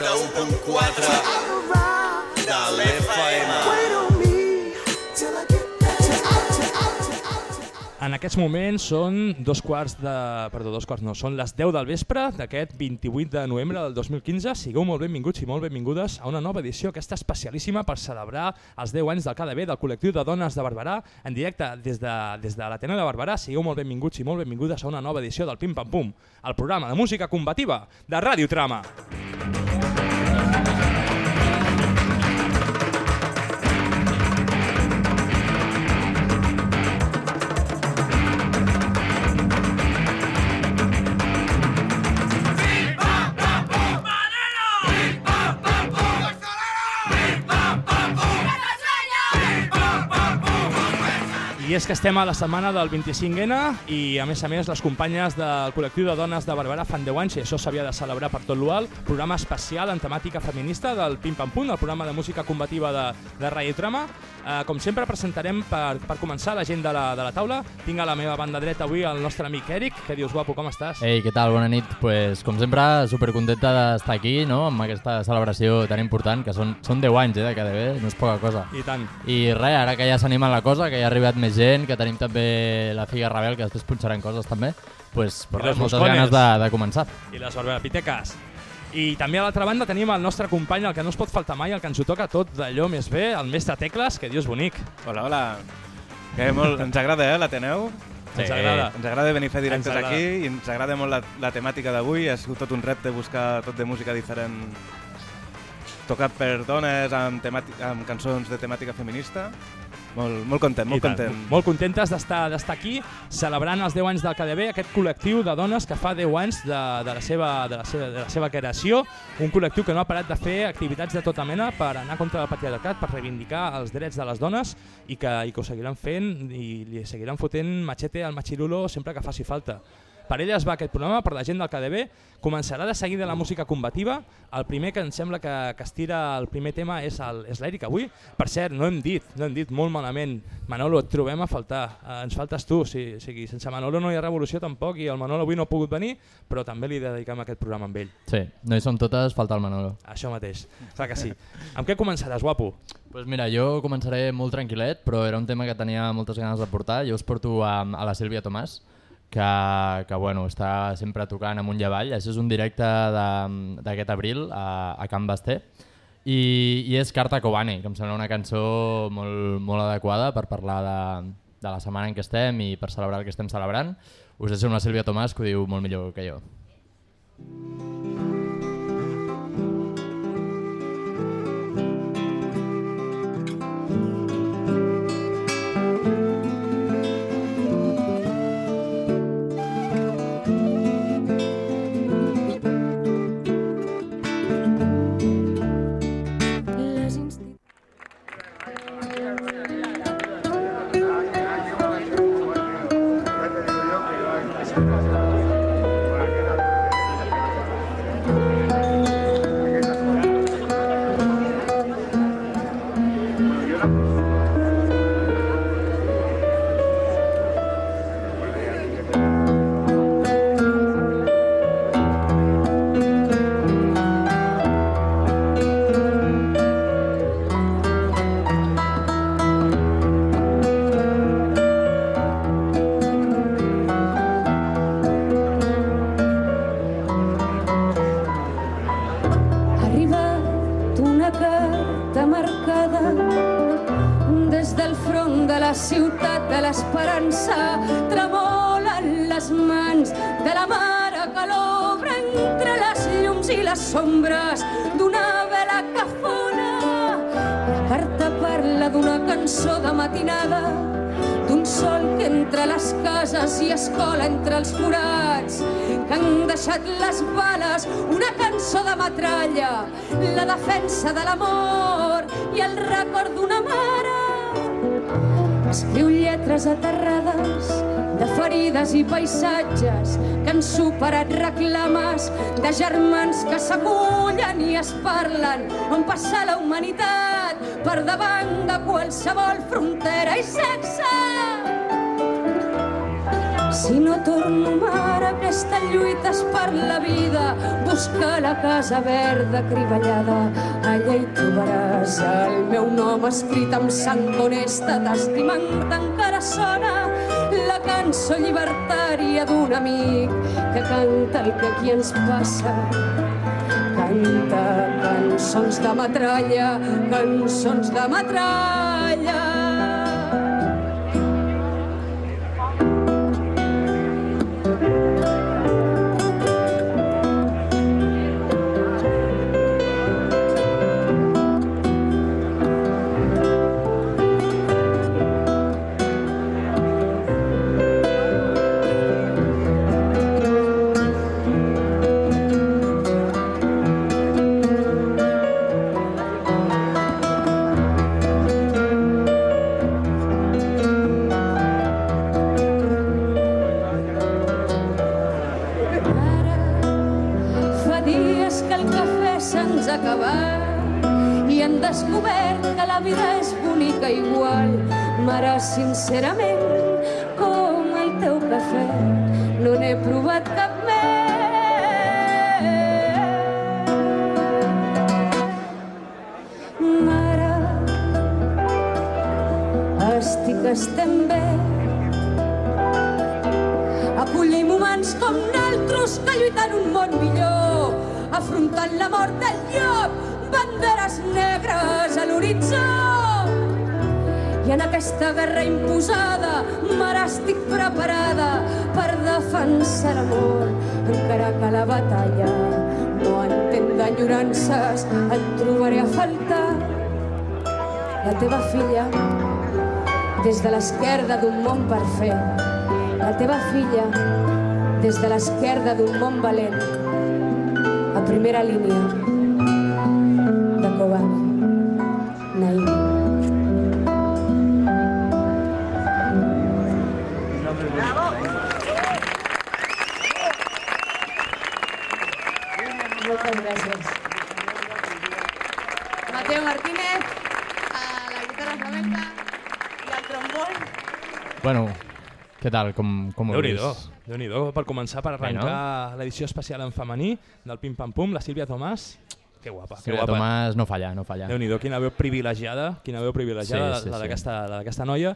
91.4 de l'FM. En aquests moments són dos quarts de... Perdó, dos quarts no, són les 10 del vespre d'aquest 28 de novembre del 2015. Sigueu molt benvinguts i molt benvingudes a una nova edició, aquesta especialíssima per celebrar els 10 anys del KDB, del col·lectiu de dones de Barberà, en directe des de, des de l'Ateneu de Barberà. Sigueu molt benvinguts i molt benvingudes a una nova edició del Pim Pam Pum, el programa de música combativa de Ràdio Trama. I és que estem a la setmana del 25N i a més a més les companyes del col·lectiu de dones de Barberà fan 10 anys i això s'havia de celebrar per tot l'UAL, programa especial en temàtica feminista del Pim Pam Pum, el programa de música combativa de, de Radio Trama. Eh, com sempre presentarem per, per començar la gent de la, de la taula. Tinc a la meva banda dreta avui el nostre amic Eric. Què dius, guapo, com estàs? Ei, què tal? Bona nit. Pues, com sempre, supercontenta d'estar aquí, no?, amb aquesta celebració tan important, que són, són 10 anys, eh, de KDB, no és poca cosa. I tant. I res, ara que ja s'anima la cosa, que ja ha arribat més gent, que tenim també la Figa Rebel, que després punxaran coses també, pues, res, moltes moscones. ganes de, de començar. I les barberapiteques. I també a l'altra banda tenim el nostre company, el que no es pot faltar mai, el que ens ho toca tot d'allò més bé, el mestre Tecles, que dius bonic. Hola, hola. Que molt, ens agrada, eh, l'Ateneu. Sí. Ens agrada. Ens agrada venir a fer directes aquí i ens agrada molt la, la temàtica d'avui. Ha sigut tot un repte buscar tot de música diferent tocat per dones amb, temàtica, amb cançons de temàtica feminista. Molt, molt content, molt I tant. content. Molt contentes d'estar d'estar aquí celebrant els 10 anys del KDB, aquest col·lectiu de dones que fa 10 anys de, de, la, seva, de, la, seva, de la seva creació, un col·lectiu que no ha parat de fer activitats de tota mena per anar contra el patriarcat, per reivindicar els drets de les dones i que, i que ho seguiran fent i li seguiran fotent machete al machirulo sempre que faci falta. Per elles va aquest programa, per la gent del KDB. Començarà de seguida la música combativa. El primer que em sembla que, que estira el primer tema és el- és l'Eric avui. Per cert, no hem dit, no hem dit molt malament. Manolo, et trobem a faltar. Eh, ens faltes tu. O sigui, o sigui, sense Manolo no hi ha revolució tampoc i el Manolo avui no ha pogut venir, però també li dediquem aquest programa amb ell. Sí, no hi som totes, falta el Manolo. Això mateix. Clar que sí. Amb què començaràs, guapo? Pues mira, jo començaré molt tranquil·let, però era un tema que tenia moltes ganes de portar. Jo us porto a, a la Sílvia Tomàs, que, que bueno, està sempre tocant amunt i avall. Això és un directe d'aquest abril a, a Can Basté. I, I és Carta Cobane, que em sembla una cançó molt, molt adequada per parlar de, de la setmana en què estem i per celebrar el que estem celebrant. Us deixo la Sílvia Tomàs, que ho diu molt millor que jo. Les casa verda crivellada, allà hi trobaràs el meu nom escrit amb sang honesta, t'estimant encara sona la cançó llibertària d'un amic que canta el que aquí ens passa canta cançons de metralla, cançons de metralla. Aquesta guerra imposada, mare, estic preparada per defensar l'amor, encara que la batalla no entén d'enyorances, et trobaré a faltar. La teva filla, des de l'esquerda d'un món per fer, la teva filla des de l'esquerda d'un món valent. A primera línia què tal? Com, com ho vist? déu nhi per començar, per Bé, no? arrencar l'edició especial en femení del Pim Pam Pum, la Sílvia Tomàs. Que guapa, que Sílvia guapa. Tomàs no falla, no falla. déu nhi quina veu privilegiada, quina veu privilegiada Sí, sí, la sí. d'aquesta la d'aquesta noia.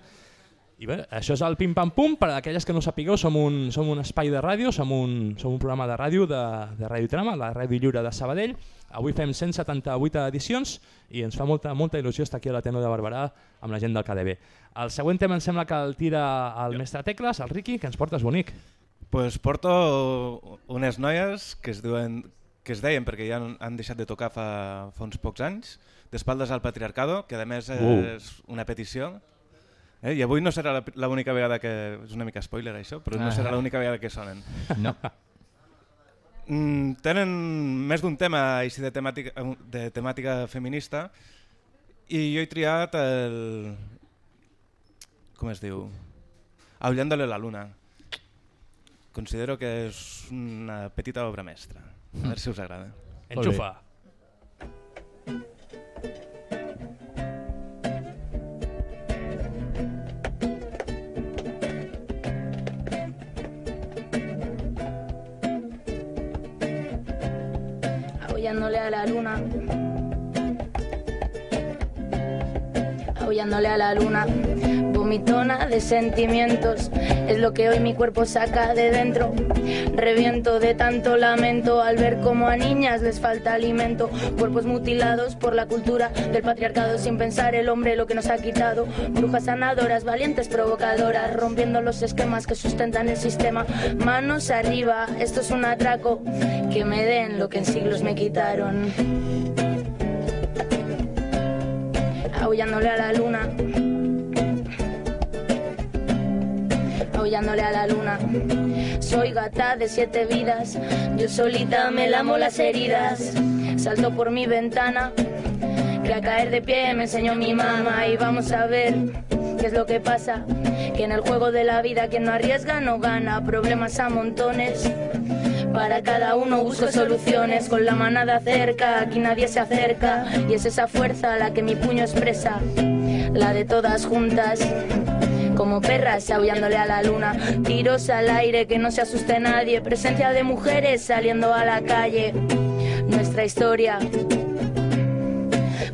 I bé, això és el Pim Pam Pum, per a aquelles que no sapigueu, som un, som un espai de ràdio, som un, som un programa de ràdio de, de Ràdio Trama, la Ràdio Lliure de Sabadell. Avui fem 178 edicions i ens fa molta, molta il·lusió estar aquí a l'Ateneu de Barberà amb la gent del KDB. El següent tema em sembla que el tira el mestre Tecles, el Riqui, que ens portes bonic. pues porto unes noies que es diuen que es deien perquè ja han, deixat de tocar fa, fa uns pocs anys, d'espaldes al patriarcado, que a més Uh. és una petició. Eh? I avui no serà la- l'única vegada que... És una mica spoiler això, però no Ah. serà l'única vegada que sonen. No. Mm, tenen més d'un tema així de temàtica, de temàtica feminista i jo he triat el... com es diu? Aullándole la luna. Considero que és una petita obra mestra. A veure si us agrada. Enxufa. A la luna. Aullándole a la luna, vomitona de sentimientos, es lo que hoy mi cuerpo saca de dentro. Reviento de tanto lamento al ver como a niñas les falta alimento, cuerpos mutilados por la cultura del patriarcado sin pensar el hombre lo que nos ha quitado. Brujas sanadoras, valientes provocadoras, rompiendo los esquemas que sustentan el sistema. Manos arriba, esto es un atraco, que me den lo que en siglos me quitaron. Aullándole a la luna. Aullándole a la luna. Soy gata de siete vidas, yo solita me lamo las heridas. Salto por mi ventana, que a caer de pie me enseñó mi mamá y vamos a ver qué es lo que pasa. Que en el juego de la vida quien no arriesga no gana, problemas a montones. Para cada uno busco soluciones con la manada cerca, aquí nadie se acerca y es esa fuerza la que mi puño expresa, la de todas juntas. como perras aullándole a la luna. Tiros al aire, que no se asuste nadie. Presencia de mujeres saliendo a la calle. Nuestra historia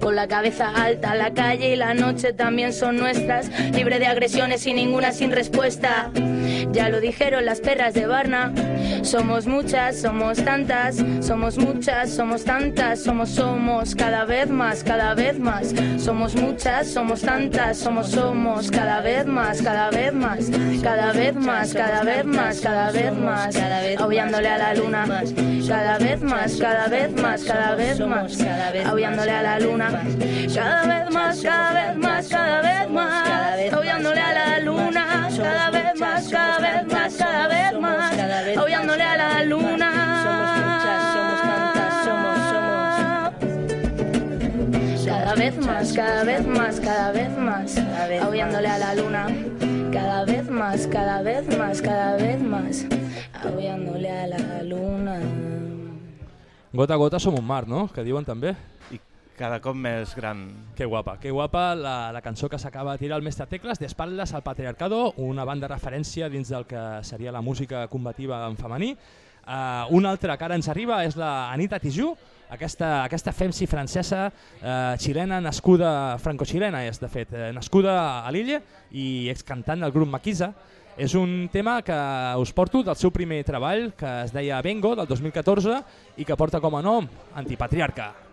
con la cabeza alta, la calle y la noche también son nuestras, libre de agresiones y ninguna sin respuesta. Ya lo dijeron las perras de Barna, somos muchas, somos tantas, somos muchas, somos tantas, somos, somos cada vez más, cada vez más, somos muchas, somos tantas, somos, somos cada vez más, cada vez más, cada vez más, cada vez más, cada vez más, aullándole a la luna, cada vez más, cada vez más, cada vez más, aullándole a la luna, cada vez más, cada vez más, cada vez más, aullándole a la luna, cada vez más, cada vez más, cada vez más, aullándole a la luna. Cada vez más, cada vez más, cada vez más, aullándole a la luna. Cada vez más, cada vez más, cada vez más, aullándole a la luna. Gota a gota som un mar, no? Que diuen també. I cada cop més gran. Que guapa, que guapa la, la cançó que s'acaba de tirar el mestre Tecles, d'Espaldes al Patriarcado, una banda de referència dins del que seria la música combativa en femení. Uh, una altra que ara ens arriba és la Anita Tijoux, aquesta, aquesta femsi francesa eh, xilena, nascuda, franco-xilena és de fet, eh, nascuda a l'illa i excantant del grup Maquisa. És un tema que us porto del seu primer treball, que es deia Vengo, del 2014, i que porta com a nom Antipatriarca.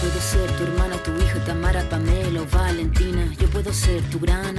Puedo ser tu hermana, tu hija, Tamara, Pamela o Valentina. Yo puedo ser tu gran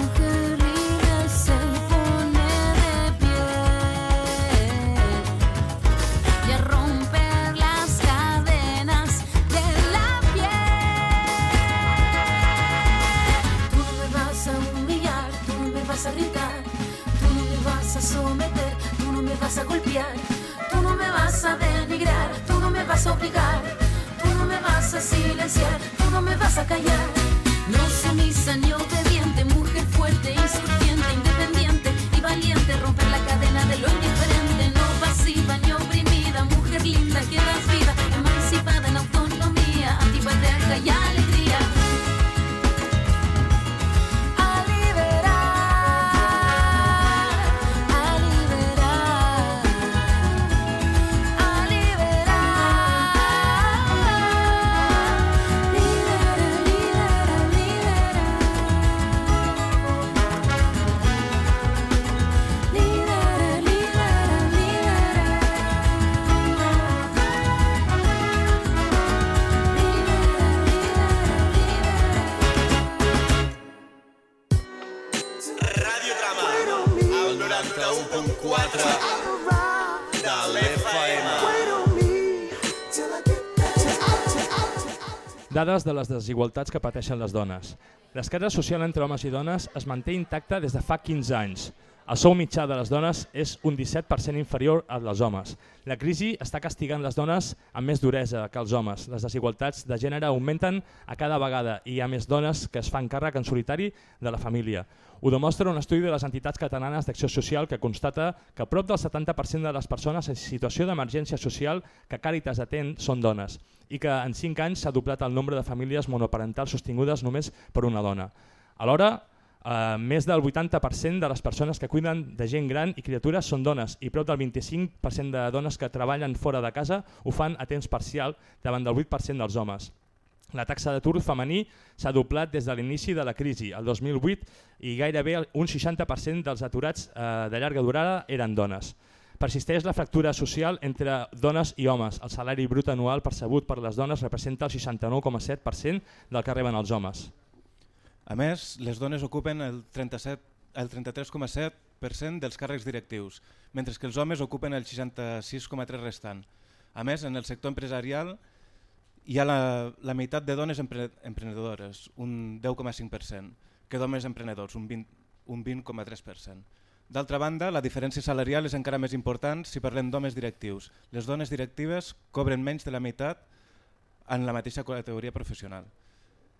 Dades de les desigualtats que pateixen les dones. L'esquerra social entre homes i dones es manté intacta des de fa 15 anys. El sou mitjà de les dones és un 17% inferior al dels homes. La crisi està castigant les dones amb més duresa que els homes. Les desigualtats de gènere augmenten a cada vegada i hi ha més dones que es fan càrrec en solitari de la família. Ho demostra un estudi de les entitats catalanes d'acció social que constata que prop del 70% de les persones en situació d'emergència social que Càritas atén són dones i que en 5 anys s'ha doblat el nombre de famílies monoparentals sostingudes només per una dona. Alhora, Uh, més del 80% de les persones que cuiden de gent gran i criatures són dones i prop del 25% de dones que treballen fora de casa ho fan a temps parcial davant del 8% dels homes. La taxa d'atur femení s'ha doblat des de l'inici de la crisi, el 2008, i gairebé un 60% dels aturats uh, de llarga durada eren dones. Persisteix la fractura social entre dones i homes. El salari brut anual percebut per les dones representa el 69,7% del que reben els homes. A més, les dones ocupen el 37 el 33,7% dels càrrecs directius, mentre que els homes ocupen el 66,3% restant. A més, en el sector empresarial hi ha la, la meitat de dones empre, emprenedores, un 10,5%, que d'homes emprenedors, un 20,3%. Un 20 D'altra banda, la diferència salarial és encara més important si parlem d'homes directius. Les dones directives cobren menys de la meitat en la mateixa categoria professional.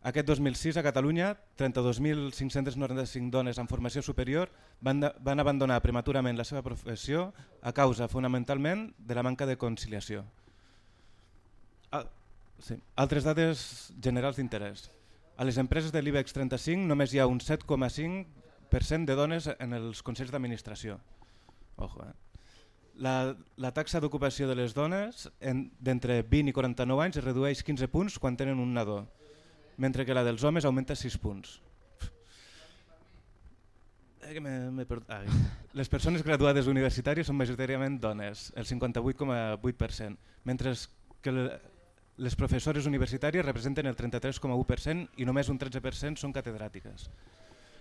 Aquest 2006 a Catalunya, 32.595 dones en formació superior van, de, van abandonar prematurament la seva professió a causa fonamentalment de la manca de conciliació. Ah, sí. Altres dades generals d'interès. A les empreses de l'IBEX 35 només hi ha un 7,5% de dones en els consells d'administració. Ojo, eh? La, la taxa d'ocupació de les dones d'entre 20 i 49 anys es redueix 15 punts quan tenen un nadó mentre que la dels homes augmenta 6 punts. Eh, ah, les persones graduades universitàries són majoritàriament dones, el 58,8%, mentre que les professores universitàries representen el 33,1% i només un 13% són catedràtiques.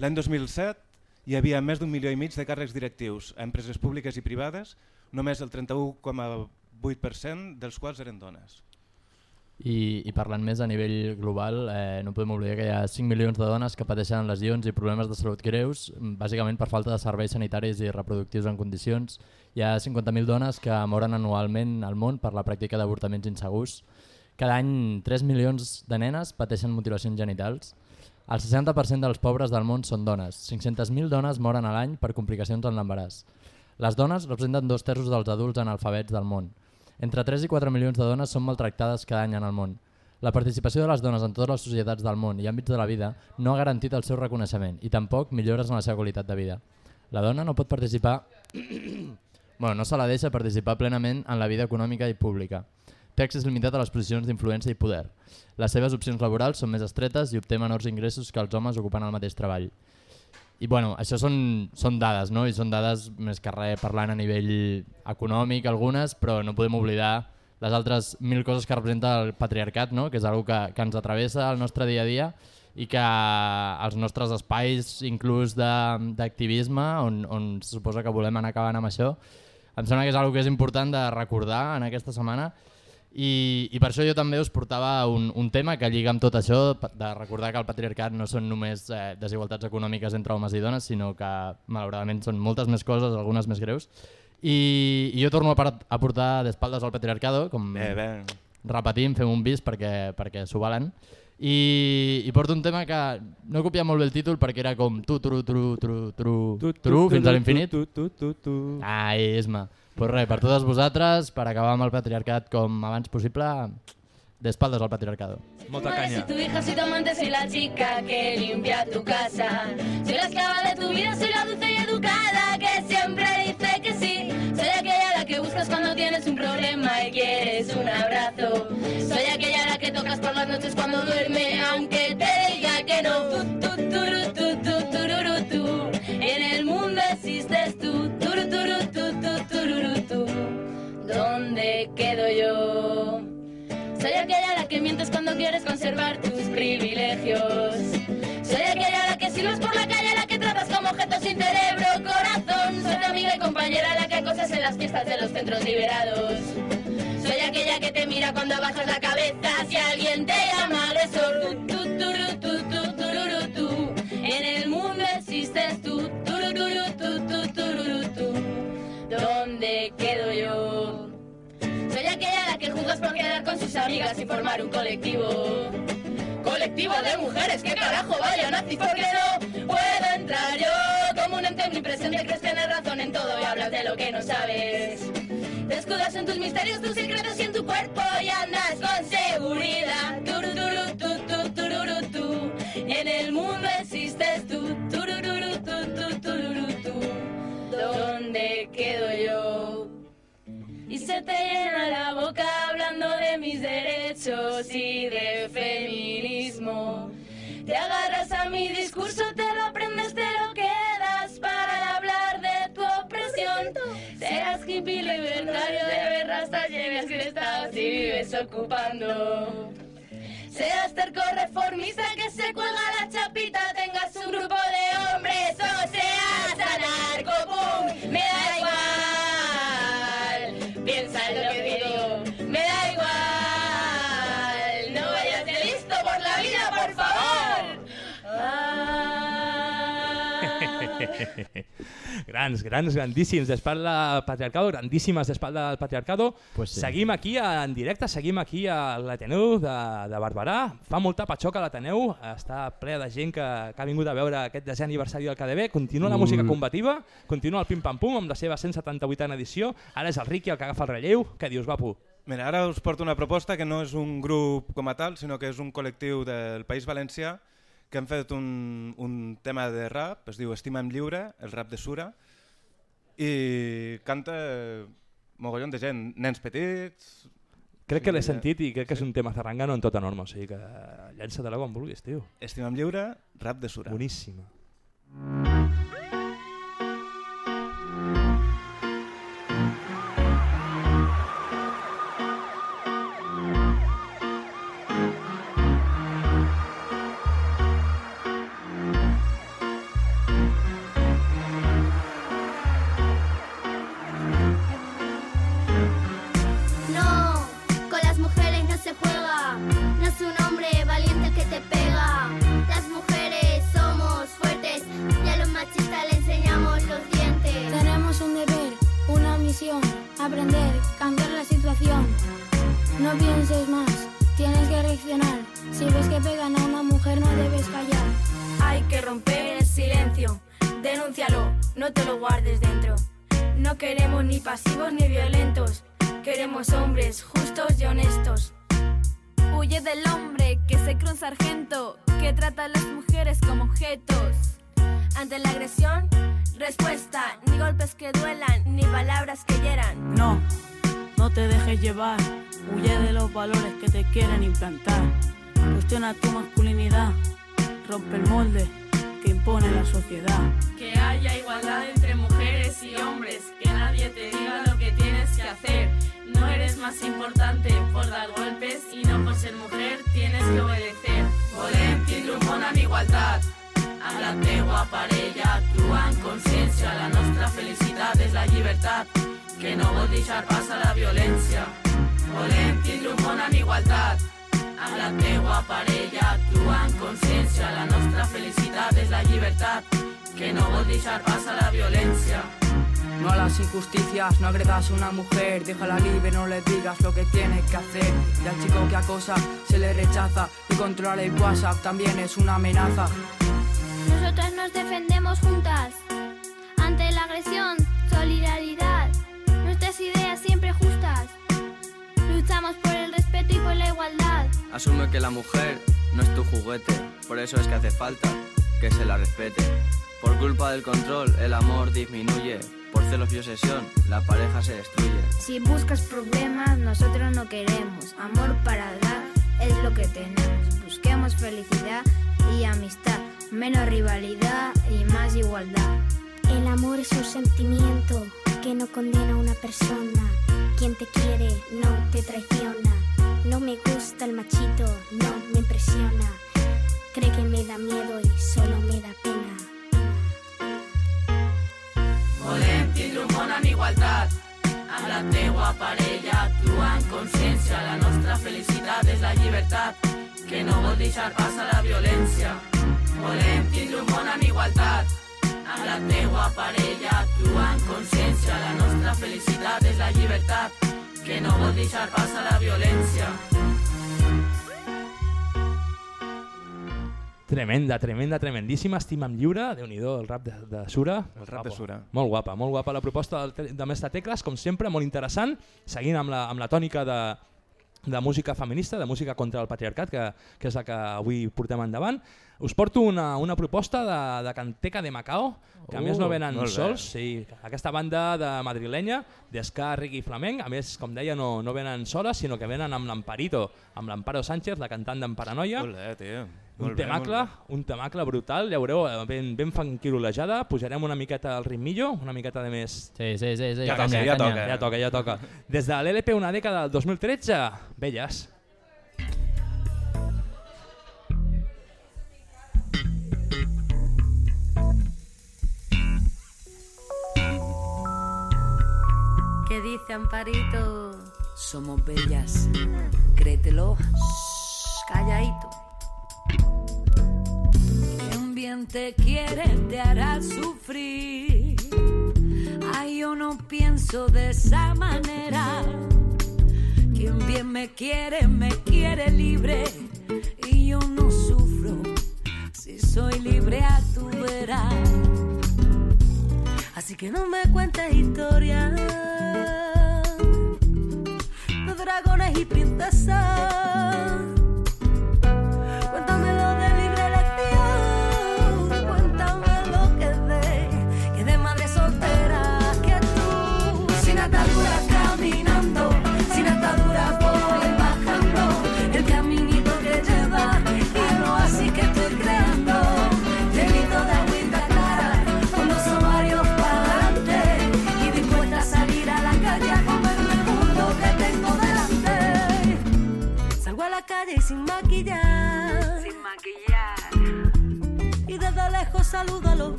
L'any 2007 hi havia més d'un milió i mig de càrrecs directius a empreses públiques i privades, només el 31,8% dels quals eren dones. I, i parlant més a nivell global, eh, no podem oblidar que hi ha 5 milions de dones que pateixen lesions i problemes de salut greus, bàsicament per falta de serveis sanitaris i reproductius en condicions. Hi ha 50.000 dones que moren anualment al món per la pràctica d'avortaments insegurs. Cada any 3 milions de nenes pateixen mutilacions genitals. El 60% dels pobres del món són dones. 500.000 dones moren a l'any per complicacions en l'embaràs. Les dones representen dos terços dels adults analfabets del món. Entre 3 i 4 milions de dones són maltractades cada any en el món. La participació de les dones en totes les societats del món i àmbits de la vida no ha garantit el seu reconeixement i tampoc millores en la seva qualitat de vida. La dona no pot participar... bueno, no se la deixa participar plenament en la vida econòmica i pública. Té accés limitat a les posicions d'influència i poder. Les seves opcions laborals són més estretes i obté menors ingressos que els homes ocupant el mateix treball. I bueno, això són, són dades, no? I són dades més que res parlant a nivell econòmic algunes, però no podem oblidar les altres mil coses que representa el patriarcat, no? que és una que, que ens atravessa el nostre dia a dia i que els nostres espais, inclús d'activisme, on, on se suposa que volem anar acabant amb això, em sembla que és una que és important de recordar en aquesta setmana i, I per això jo també us portava un, un tema que lliga amb tot això, de recordar que el patriarcat no són només eh, desigualtats econòmiques entre homes i dones, sinó que malauradament són moltes més coses, algunes més greus. I, i jo torno a, a portar d'espaldes al patriarcado, com bé, bé. repetim, fem un bis perquè, perquè s'ho valen. I, I porto un tema que no he copiat molt bé el títol perquè era com tu, tru, tru, tru, tru, tru, tru fins a l'infinit. Ai, Isma. Pues res, per totes vosaltres, per acabar amb el patriarcat com abans possible, d'espaldes al patriarcado. Molta canya. Soy tu hija, soy tu amante, soy la chica que limpia tu casa. Soy la esclava de tu vida, soy la dulce y educada que siempre dice que sí. Soy aquella a la que buscas cuando tienes un problema y quieres un abrazo. Soy aquella a la que tocas por las noches cuando duerme, aunque te diga que no. ¿dónde quedo yo? Soy aquella a la que mientes cuando quieres conservar tus privilegios. Soy aquella a la que silbas por la calle, a la que tratas como objeto sin cerebro, corazón. Soy tu amiga y compañera la que acosas en las fiestas de los centros liberados. Soy aquella que te mira cuando bajas la cabeza si alguien te llama al tu, tu, tu, tu, En el mundo existes tú, tu, tu, tu, tu, ¿Dónde quedo yo? Que juzgas por quedar con sus amigas y formar un colectivo. Colectivo de mujeres, que carajo vaya nazis, porque no puedo entrar yo como un ente omnipresente, crees tener razón en todo y hablas de lo que no sabes. Te escudas en tus misterios, tus secretos y en tu cuerpo y andas con seguridad. Turu, turu, tu, tu, tururu, tú. En el mundo existes tú. Turururu, tu, tu, tururu, tú. ¿Dónde quedo yo? Se te llena la boca hablando de mis derechos y de feminismo. Te agarras a mi discurso, te lo aprendes, te lo quedas para hablar de tu opresión. Serás hippie libertario de ver hasta lleves que estás y vives ocupando. Seas terco reformista que se cuelga la chapita, grans, grans, grandíssims d'espalda del patriarcado, grandíssimes d'espalda del patriarcado. Pues sí. Seguim aquí en directe, seguim aquí a l'Ateneu de, de Barberà. Fa molta patxoca l'Ateneu, està ple de gent que, que ha vingut a veure aquest desè aniversari del KDB. Continua la música combativa, continua el pim-pam-pum amb la seva 178a edició. Ara és el Ricky el que agafa el relleu. Què dius, Vapu? Mira, ara us porto una proposta que no és un grup com a tal, sinó que és un col·lectiu del País Valencià que han fet un, un tema de rap, es diu Estima'm lliure, el rap de Sura, i canta mogollon de gent, nens petits... Crec que l'he sentit i crec que és un tema zarrangano en tota norma, o sigui que llença-te-la quan vulguis, tio. Estima'm lliure, rap de Sura. Boníssima. No, aprender, cambiar la situación. No pienses más, tienes que reaccionar. Si ves que pegan a una mujer no debes callar. Hay que romper el silencio. Denúncialo, no te lo guardes dentro. No queremos ni pasivos ni violentos. Queremos hombres justos y honestos. Huye del hombre que se cree un sargento, que trata a las mujeres como objetos. Ante la agresión, respuesta, ni golpes que duelan, ni palabras que hieran. No, no te dejes llevar. Huye de los valores que te quieren implantar. Cuestiona tu masculinidad. Rompe el molde que impone la sociedad. Que haya igualdad entre mujeres y hombres, que nadie te diga lo que tienes que hacer. No eres más importante por dar golpes y no por ser mujer tienes que obedecer. Volem tindre un món amb igualtat. Amb la teua parella actua en consciència. La nostra felicitat és la llibertat, que no vol deixar pas a la violència. Volem tindre un món amb igualtat. Amb la teua parella actua en consciència. La nostra felicitat és la llibertat, que no vol deixar pas a la violència. No a las injusticias, no agredas a una mujer, déjala libre, no le digas lo que tiene que hacer. Y al chico que acosa se le rechaza y controlar el WhatsApp también es una amenaza. Nosotras nos defendemos juntas ante la agresión, solidaridad. Nuestras ideas siempre justas. Luchamos por el respeto y por la igualdad. Asume que la mujer no es tu juguete, por eso es que hace falta que se la respete. Por culpa del control, el amor disminuye. Por celos y obsesión, la pareja se destruye. Si buscas problemas, nosotros no queremos. Amor para dar es lo que tenemos. Busquemos felicidad y amistad, menos rivalidad y más igualdad. El amor es un sentimiento que no condena a una persona. Quien te quiere no te traiciona. No me gusta el machito, no me impresiona. Cree que me da miedo y solo me da pena. Volem tindre un món amb igualtat. Amb la teua parella actua en consciència. La nostra felicitat és la llibertat, que no vol deixar pas a la violència. Volem tindre un món amb igualtat. Amb la teua parella actua en consciència. La nostra felicitat és la llibertat, que no vol deixar pas a la violència. Tremenda, tremenda, tremendíssima. Estima'm lliure, déu nhi el rap de, de Sura. El rap de Sura. Molt guapa, molt guapa la proposta del, de Mestre Tecles, com sempre, molt interessant, seguint amb la, amb la tònica de, de música feminista, de música contra el patriarcat, que, que és la que avui portem endavant. Us porto una, una proposta de, de Canteca de Macao, que a Uh, més no venen molt bé. sols, sí, aquesta banda de madrilenya, d'esca, reggae i flamenc, a més, com deia, no, no venen soles, sinó que venen amb l'Amparito, amb l'Amparo Sánchez, la cantant d'en Paranoia. Olé, tio. Un Molt bé, temacle, un temacle brutal, ja veureu, eh, ben, ben fanquirolejada, pujarem una miqueta al ritmillo, una miqueta de més... Sí, sí, sí, sí ja, toca, ja, toca, ja toca, ja toca. Des de l'LP una dècada del 2013, Belles. ¿Qué dice Amparito? Somos bellas, créetelo. Calladito. Quien te quiere te hará sufrir. Ay, yo no pienso de esa manera. Quien bien me quiere, me quiere libre. Y yo no sufro. Si soy libre, a tu verás. Así que no me cuentes historias de dragones y princesas.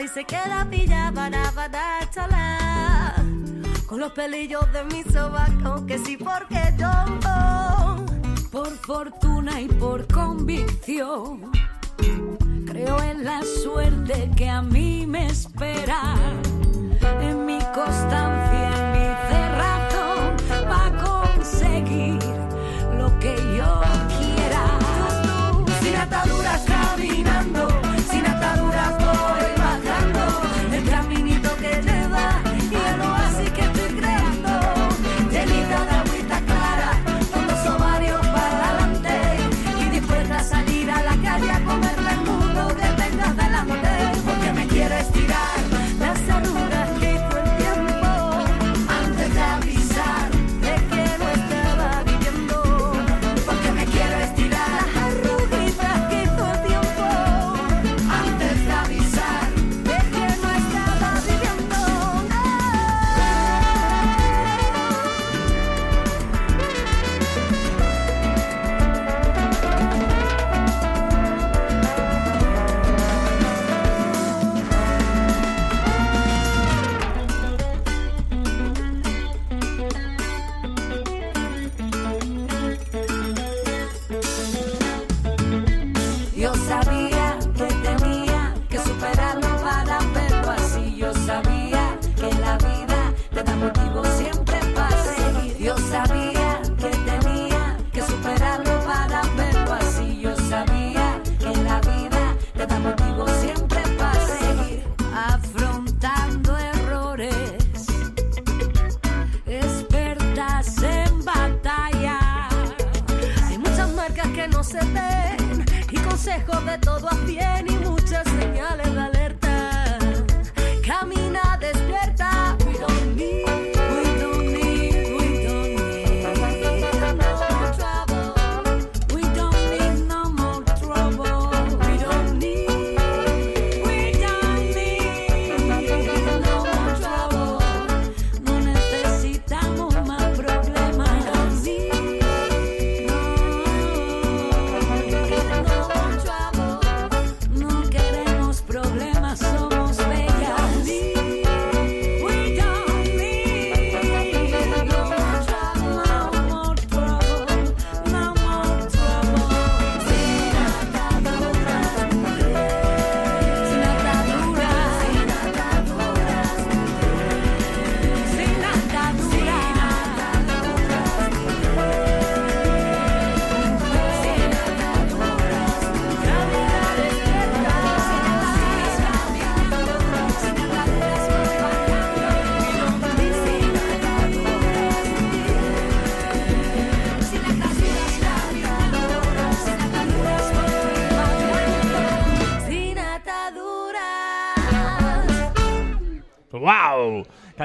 Y se queda pillada para. Con los pelillos de mi sobaco, que sí porque yo. Por fortuna y por convicción. Creo en la suerte que a mí me espera. En mi constancia, en mi cerrazón, para conseguir lo que yo quiera.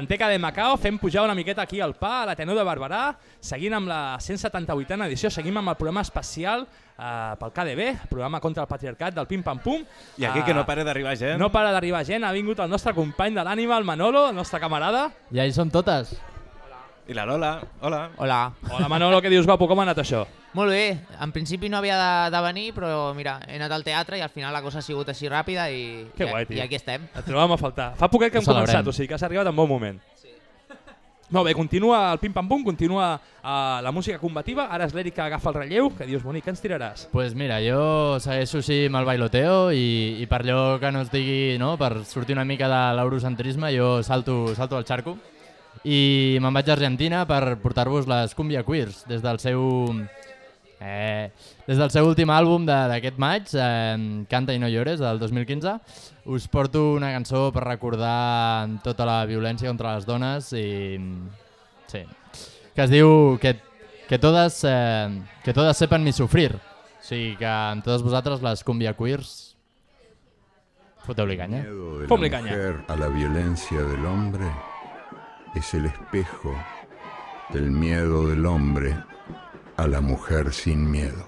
Uau! Canteca de Macao, fem pujar una miqueta aquí al pa, a l'Ateneu de Barberà, seguint amb la 178a edició, seguim amb el programa especial eh, pel KDB, programa contra el patriarcat del Pim Pam Pum. I aquí que no para d'arribar gent. No para d'arribar gent, ha vingut el nostre company de l'ànima, el Manolo, el nostre camarada. I ahí són totes. I la Lola, hola. Hola. Hola Manolo, què dius, guapo, com ha anat això? Molt bé, en principi no havia de, de venir, però mira, he anat al teatre i al final la cosa ha sigut així ràpida i, Que i, guai, tio. i aquí estem. Et trobàvem a faltar. Fa poquet que hem celebrem. començat, o sigui que has arribat en bon moment. Sí. Molt bé, continua el pim-pam-pum, continua uh, la música combativa, ara és l'Eric que agafa el relleu, que dius, bonic, què ens tiraràs? pues mira, jo segueixo així amb el bailoteo i, i per allò que no es digui, no, per sortir una mica de l'eurocentrisme, jo salto, salto al xarco i me'n vaig a Argentina per portar-vos les Cumbia Queers des del seu eh, des del seu últim àlbum de- d'aquest maig, eh, Canta i no llores, del 2015. Us porto una cançó per recordar tota la violència contra les dones i sí, que es diu que, que, todas, eh, que todas sepan mi sufrir. O sigui que amb totes vosaltres les Cumbia Queers foteu-li canya. de caña. mujer a la violencia del hombre es el espejo del miedo del hombre a la mujer sin miedo.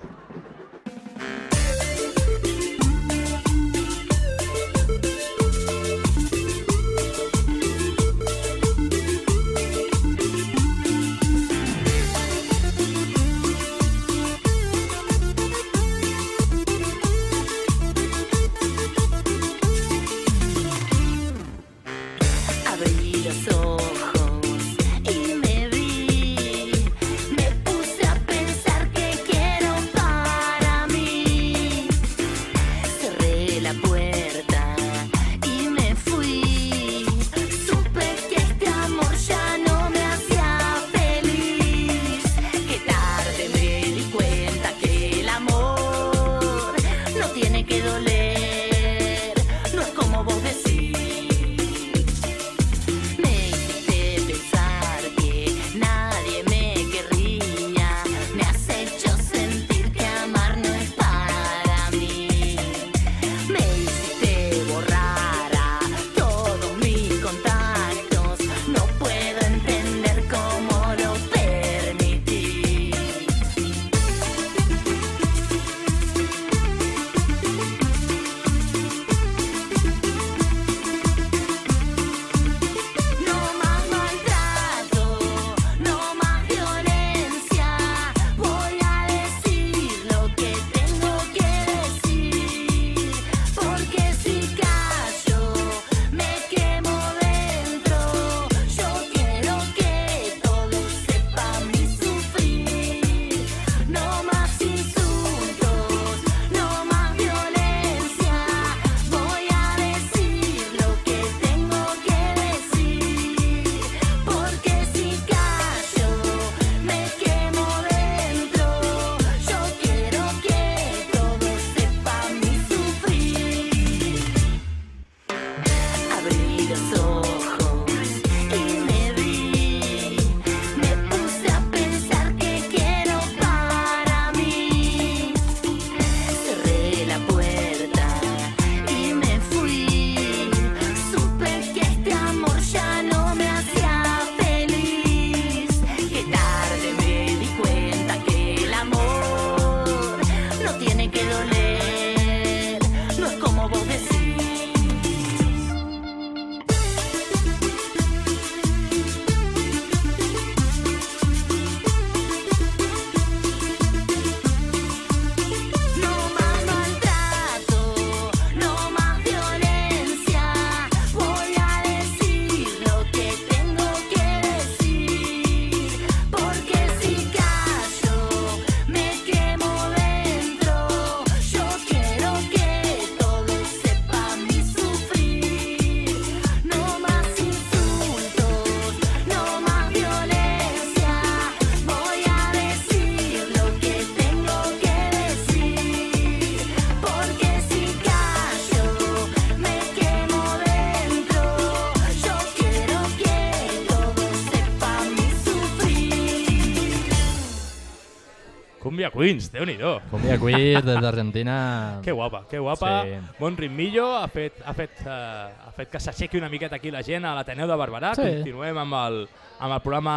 Queens, déu-n'hi-do. Cumbia Queens des d'Argentina. Que guapa, que guapa. Sí. Bon ritmillo, ha fet, ha fet, uh, ha fet que s'aixequi una miqueta aquí la gent a l'Ateneu de Barberà. Sí. Continuem amb el, amb el programa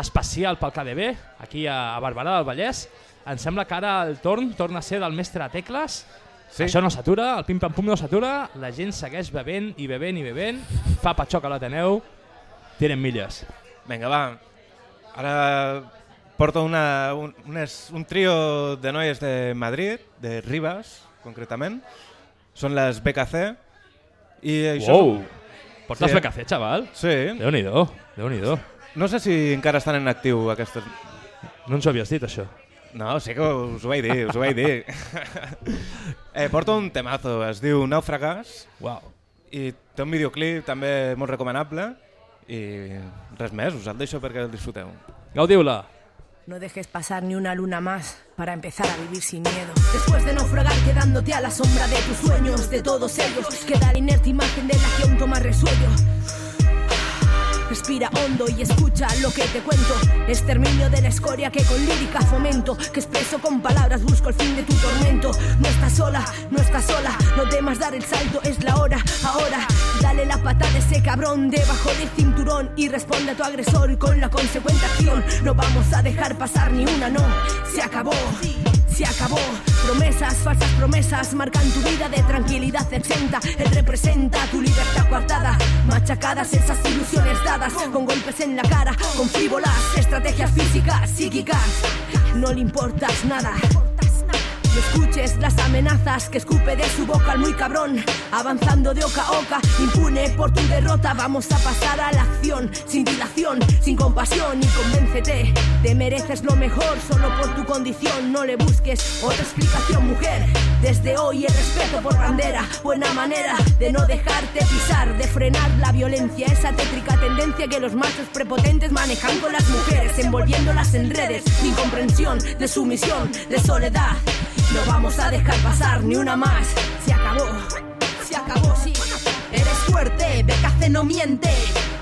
especial pel KDB, aquí a, a Barberà del Vallès. Em sembla que ara el torn torna a ser del mestre Tecles. Sí. Això no s'atura, el pim-pam-pum no s'atura, la gent segueix bevent i bevent i bevent, fa patxoc a l'Ateneu, tiren milles. Vinga, va. Ara porto una, un, unes, un trio de noies de Madrid, de Ribas, concretament. Són les BKC. I això... Uou! Portes BKC, xaval? Sí. Déu-n'hi-do, déu-n'hi-do. No sé si encara estan en actiu aquestes... No ens ho havies dit, això. No, sí que us ho vaig dir, us ho vaig dir. eh, porto un temazo, es diu Naufragàs. Wow. I té un videoclip també molt recomanable. I res més, us el deixo perquè el disfruteu. Gaudiu-la. No dejes pasar ni una luna más para empezar a vivir sin miedo. Después de naufragar quedándote a la sombra de tus sueños, de todos ellos, queda la inerte imagen de la que aún toma resuello. Respira hondo y escucha lo que te cuento. Exterminio de la escoria que con lírica fomento. Que expreso con palabras, busco el fin de tu tormento. No estás sola, no estás sola. No temas dar el salto, es la hora. Ahora, dale la patada a ese cabrón debajo del cinturón. Y responde a tu agresor con la consecuente acción. No vamos a dejar pasar ni una, no. Se acabó. Se acabó. Promesas, falsas promesas marcan tu vida de tranquilidad exenta. Él representa tu libertad coartada. Machacadas esas ilusiones dadas con golpes en la cara, con frívolas estrategias físicas, psíquicas. No le importas nada. No escuches las amenazas que escupe de su boca el muy cabrón. Avanzando de oca a oca, impune por tu derrota. Vamos a pasar a la acción, sin dilación, sin compasión. Y convéncete, te mereces lo mejor solo por tu condición. No le busques otra explicación, mujer. Desde hoy el respeto por bandera, buena manera de no dejarte pisar, de frenar la violencia, esa tétrica tendencia que los machos prepotentes manejan con las mujeres, envolviéndolas en redes de incomprensión, de sumisión, de soledad. No vamos a dejar pasar ni una más. Se acabó, se acabó, sí. Eres fuerte, Becace no miente.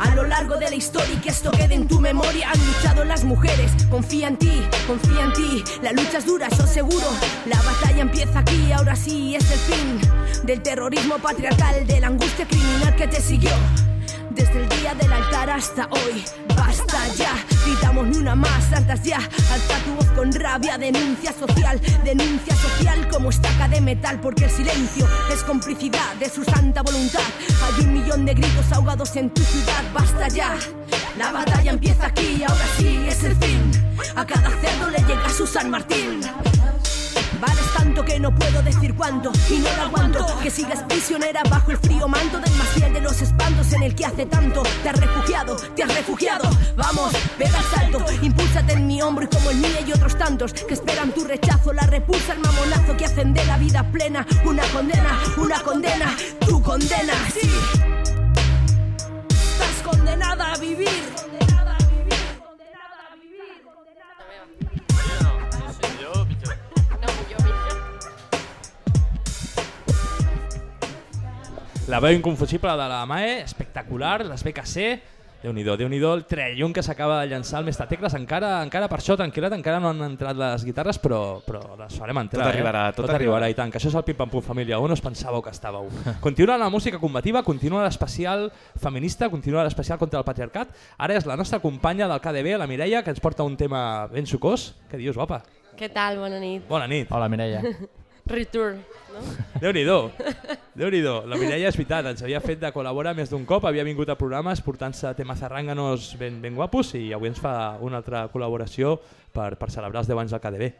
A lo largo de la historia y que esto quede en tu memoria Han luchado las mujeres, confía en ti, confía en ti La lucha es dura, eso seguro La batalla empieza aquí, ahora sí es el fin Del terrorismo patriarcal, de la angustia criminal que te siguió desde el día del altar hasta hoy, basta ni una más, saltas ya. Alza tu voz con rabia, denuncia social, denuncia social como estaca de metal, porque el silencio es complicidad de su santa voluntad. Hay un millón de gritos ahogados en tu ciudad, basta ya. La batalla empieza aquí, ahora sí es el fin. A cada cerdo le llega su San Martín. Vales tanto que no puedo decir cuánto y no lo aguanto que sigas prisionera bajo el frío manto del más fiel de los espantos en el que hace tanto te has refugiado, te has refugiado. Vamos, pega salto, impúlsate en mi hombro y como el mío y otros tantos que esperan tu rechazo, la repulsa, el mamonazo que hacen de la vida plena una condena, una condena, tu condena, sí. Estás condenada a vivir. La veu inconfusible de la Mae, espectacular, les BKC, Déu-n'hi-do, déu nhi déu el trellon que s'acaba de llançar el Mestre Tecles, encara, encara per això, tranquil·let, encara no han entrat les guitarres, però, però les farem entrar. Tot arribarà, eh? tot tot arribarà, arribarà. i tant, que això és el Pim Pam Pum Família, on us pensàveu que estàveu? Continua la música combativa, continua l'especial feminista, continua l'especial contra el patriarcat, ara és la nostra companya del KDB, la Mireia, que ens porta un tema ben sucós. Què dius, guapa? Què tal? Bona nit. Bona nit. Hola, Mireia. Return, no? Déu-n'hi-do, déu nhi déu La Mireia és veritat, ens havia fet de col·laborar més d'un cop, havia vingut a programes portant-se temes arranganos ben, ben guapos i avui ens fa una altra col·laboració per, per celebrar els 10 anys del KDB.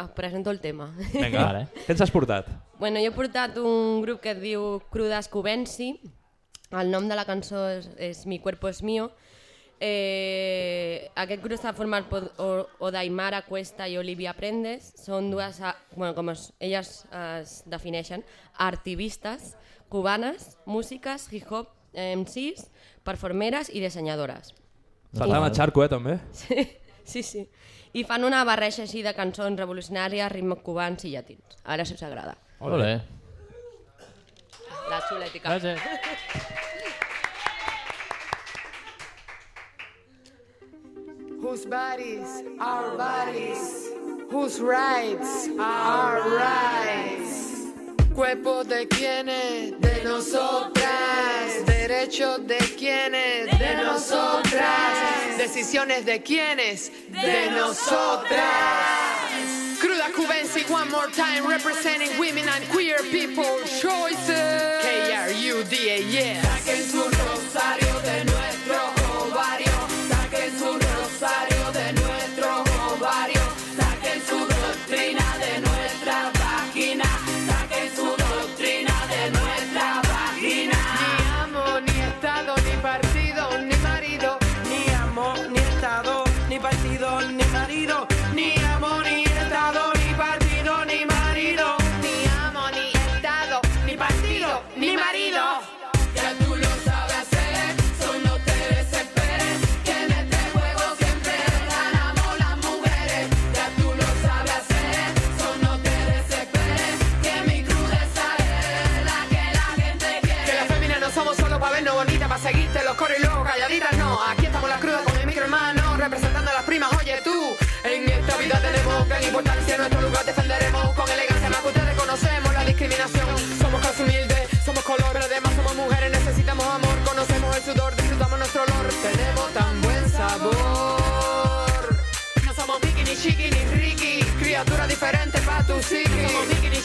Ah, presento el tema. Vinga, vale. què ens has portat? Bueno, jo he portat un grup que es diu Crudas Cubensi. El nom de la cançó és, és Mi cuerpo es mío. Eh, aquest grup està format per O- Odaimara Cuesta i Olivia Prendes. Són dues, ah, bueno, com es, elles es defineixen, artivistes cubanes, músiques, hip-hop, MCs, performeres i dissenyadores. Saltant a xarco, eh, també? Sí, sí, sí. I fan una barreja així de cançons revolucionàries, ritmes cubans i llatins. Ara si us agrada. Ole. La xulètica. Whose bodies are bodies. Whose rights are rights. Cuerpos de quienes, de nosotras. Derechos de quienes, de nosotras. Decisiones de quienes, de nosotras. Cruda Cubensi, one more time, representing women and queer people choices. K-R-U-D-A, yeah. Saquen su rosario de nuevo.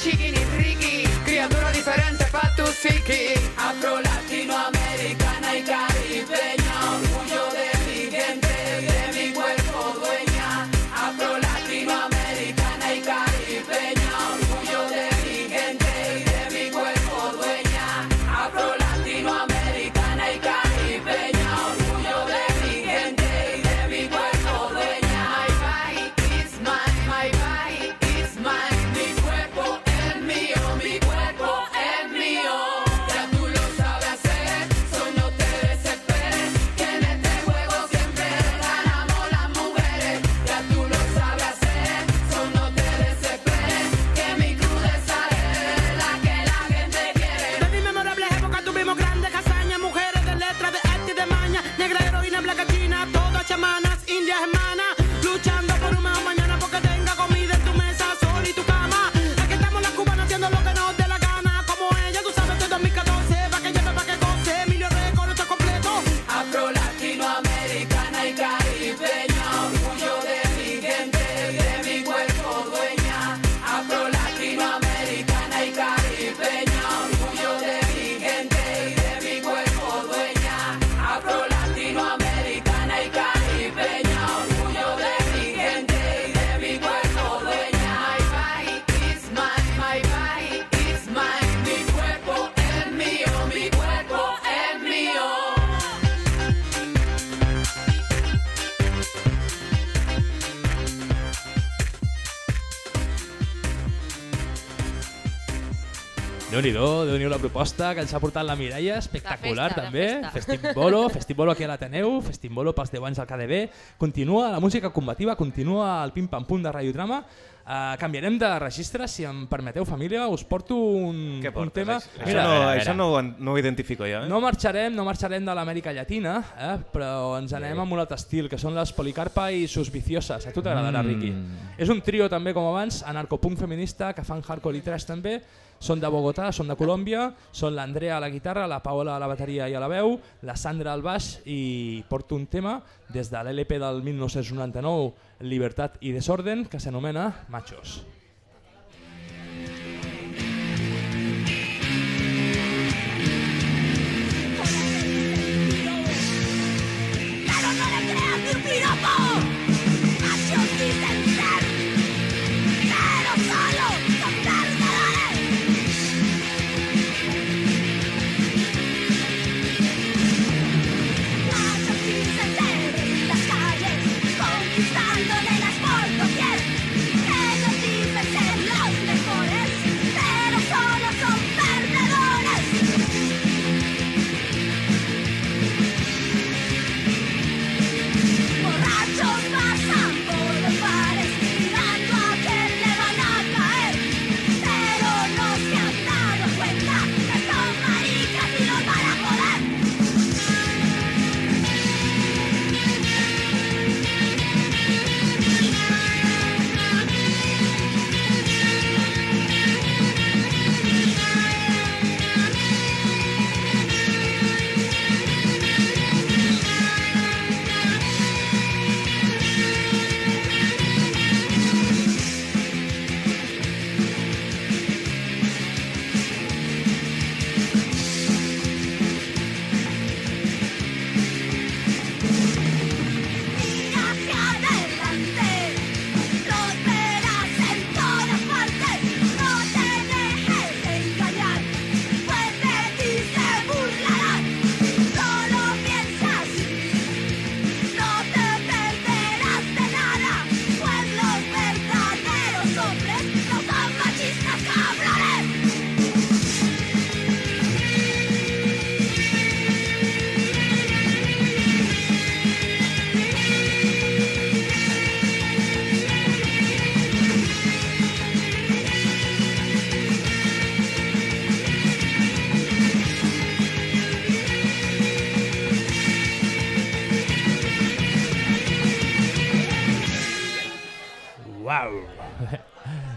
chicken and déu nhi déu nhi la proposta que ens ha portat la Mireia, espectacular la festa, també. Festimbolo, Festimbolo aquí a l'Ateneu, Festimbolo pels 10 anys al KDB. Continua la música combativa, continua el pim-pam-pum de radiodrama. Uh, canviarem de registre, si em permeteu, família, us porto un, portes? un tema... Això, Mira, no, vera, això no, ho, no ho identifico jo. Eh? No marxarem no marxarem de l'Amèrica Llatina, eh? però ens anem amb un altre estil, que són les Policarpa i Sus Viciosas. A tu t'agradarà, mm. Ricky. És un trio també, com abans, anarcopunk feminista, que fan hardcore i trash també, són de Bogotà, són de Colòmbia, són l'Andrea a la guitarra, la Paola a la bateria i a la veu, la Sandra al baix i porto un tema des de l'LP del 1999, Libertat i Desorden, que s'anomena Machos. Oh!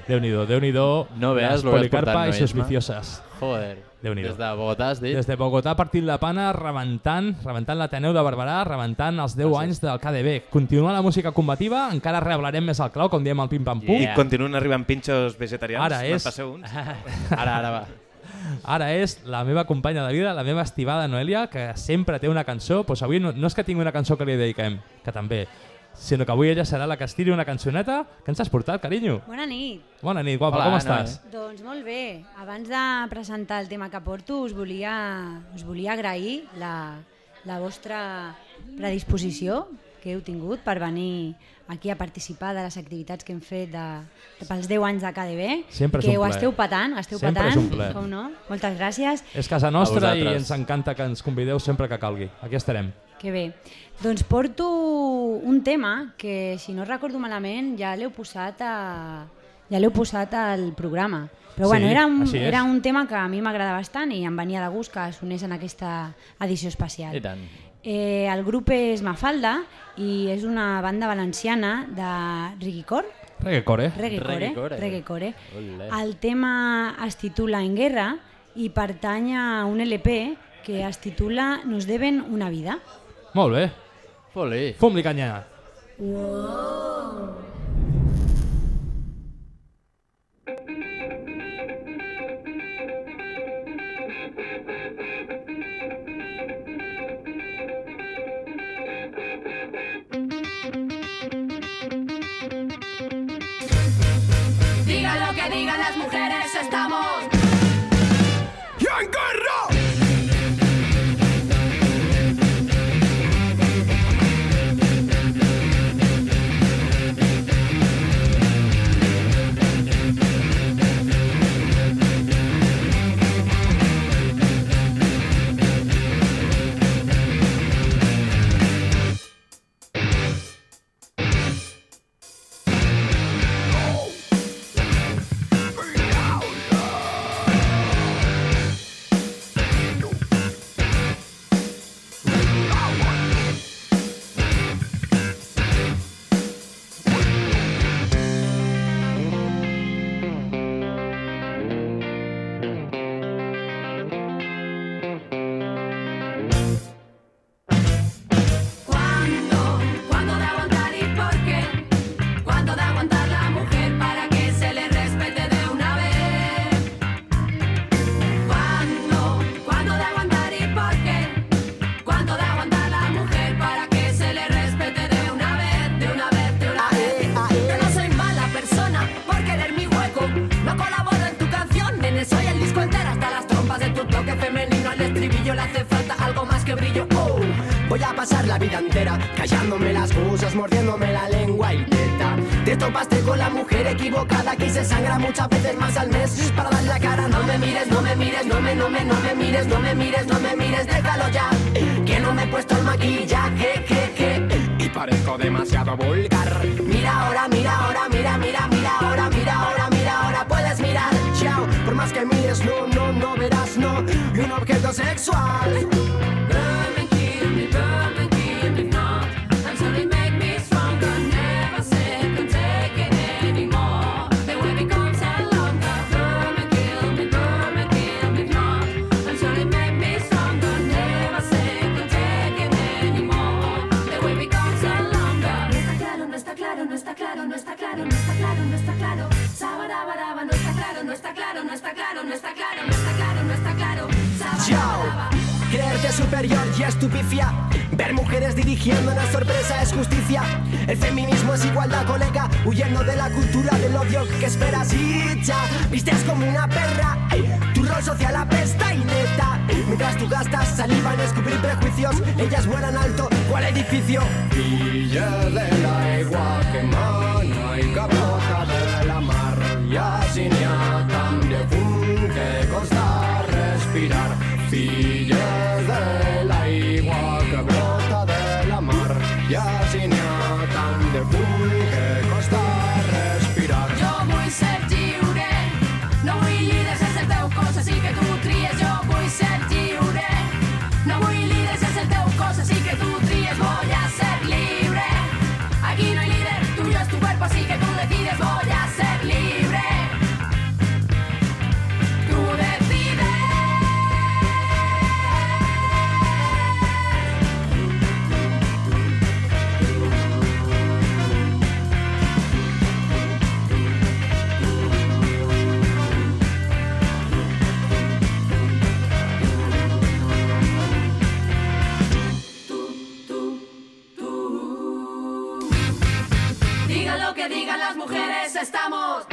Déu-n'hi-do. No veas las lo que has Policarpa sus Noisma. viciosas. Joder. Déu-n'hi-do. Des de Bogotà has dit? Des de Bogotà partint la pana, rebentant, rebentant l'Ateneu de Barberà, rebentant els 10 anys del KDB. Continua la música combativa, encara reblarem més el clau, com diem al pim-pam-pum. I continuen arribant pinxos vegetarians. Ara és... uns? Ara, ara va. Ara és la meva companya de vida, la meva estimada Noelia, que sempre té una cançó. Doncs avui no, no és que tingui una cançó que li dediquem, que també, sinó que avui ella serà la que es tiri una cançoneta. Què ens has portat, carinyo? Bona nit. Bona nit, guapa, Hola, com estàs? Doncs molt bé. Abans de presentar el tema que porto, us volia, us volia agrair la, la vostra predisposició que heu tingut per venir aquí a participar de les activitats que hem fet de, de pels 10 anys de KDB, Sempre és que un ho esteu patant, esteu Sempre és patant, un plaer. com no? Moltes gràcies. És casa nostra i ens encanta que ens convideu sempre que calgui. Aquí estarem. Que bé. Doncs porto un tema que, si no recordo malament, ja l'heu posat a ja l'heu posat al programa. Però Sí, bueno, era un, era un tema que a mi m'agrada bastant i em venia de gust que sonés en aquesta edició especial. I tant. Eh, el grup és Mafalda i és una banda valenciana de reggaecore. Reggaecore. Reggaecore. Reggaecore. El tema es titula En guerra i pertany a un LP que es titula Nos deben una vida. Molt bé. Foli. Fum-li canya. Diga lo que digan las mujeres, estamos. estamos.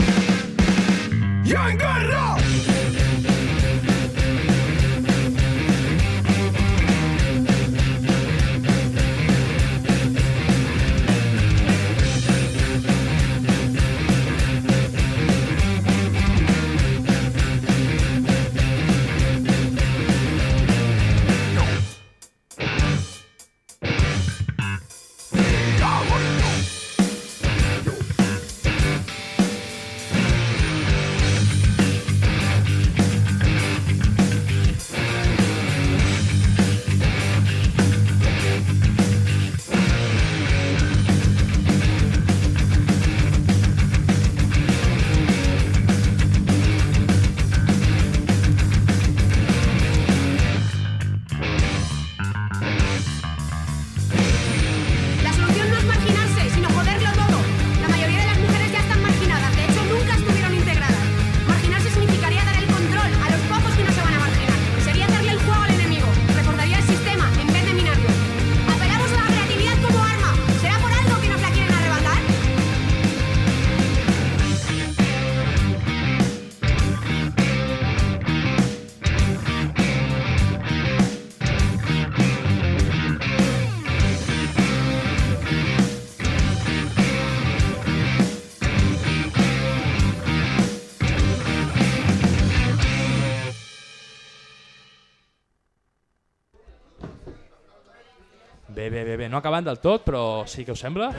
Bé. No acabant del tot, però sí que us sembla.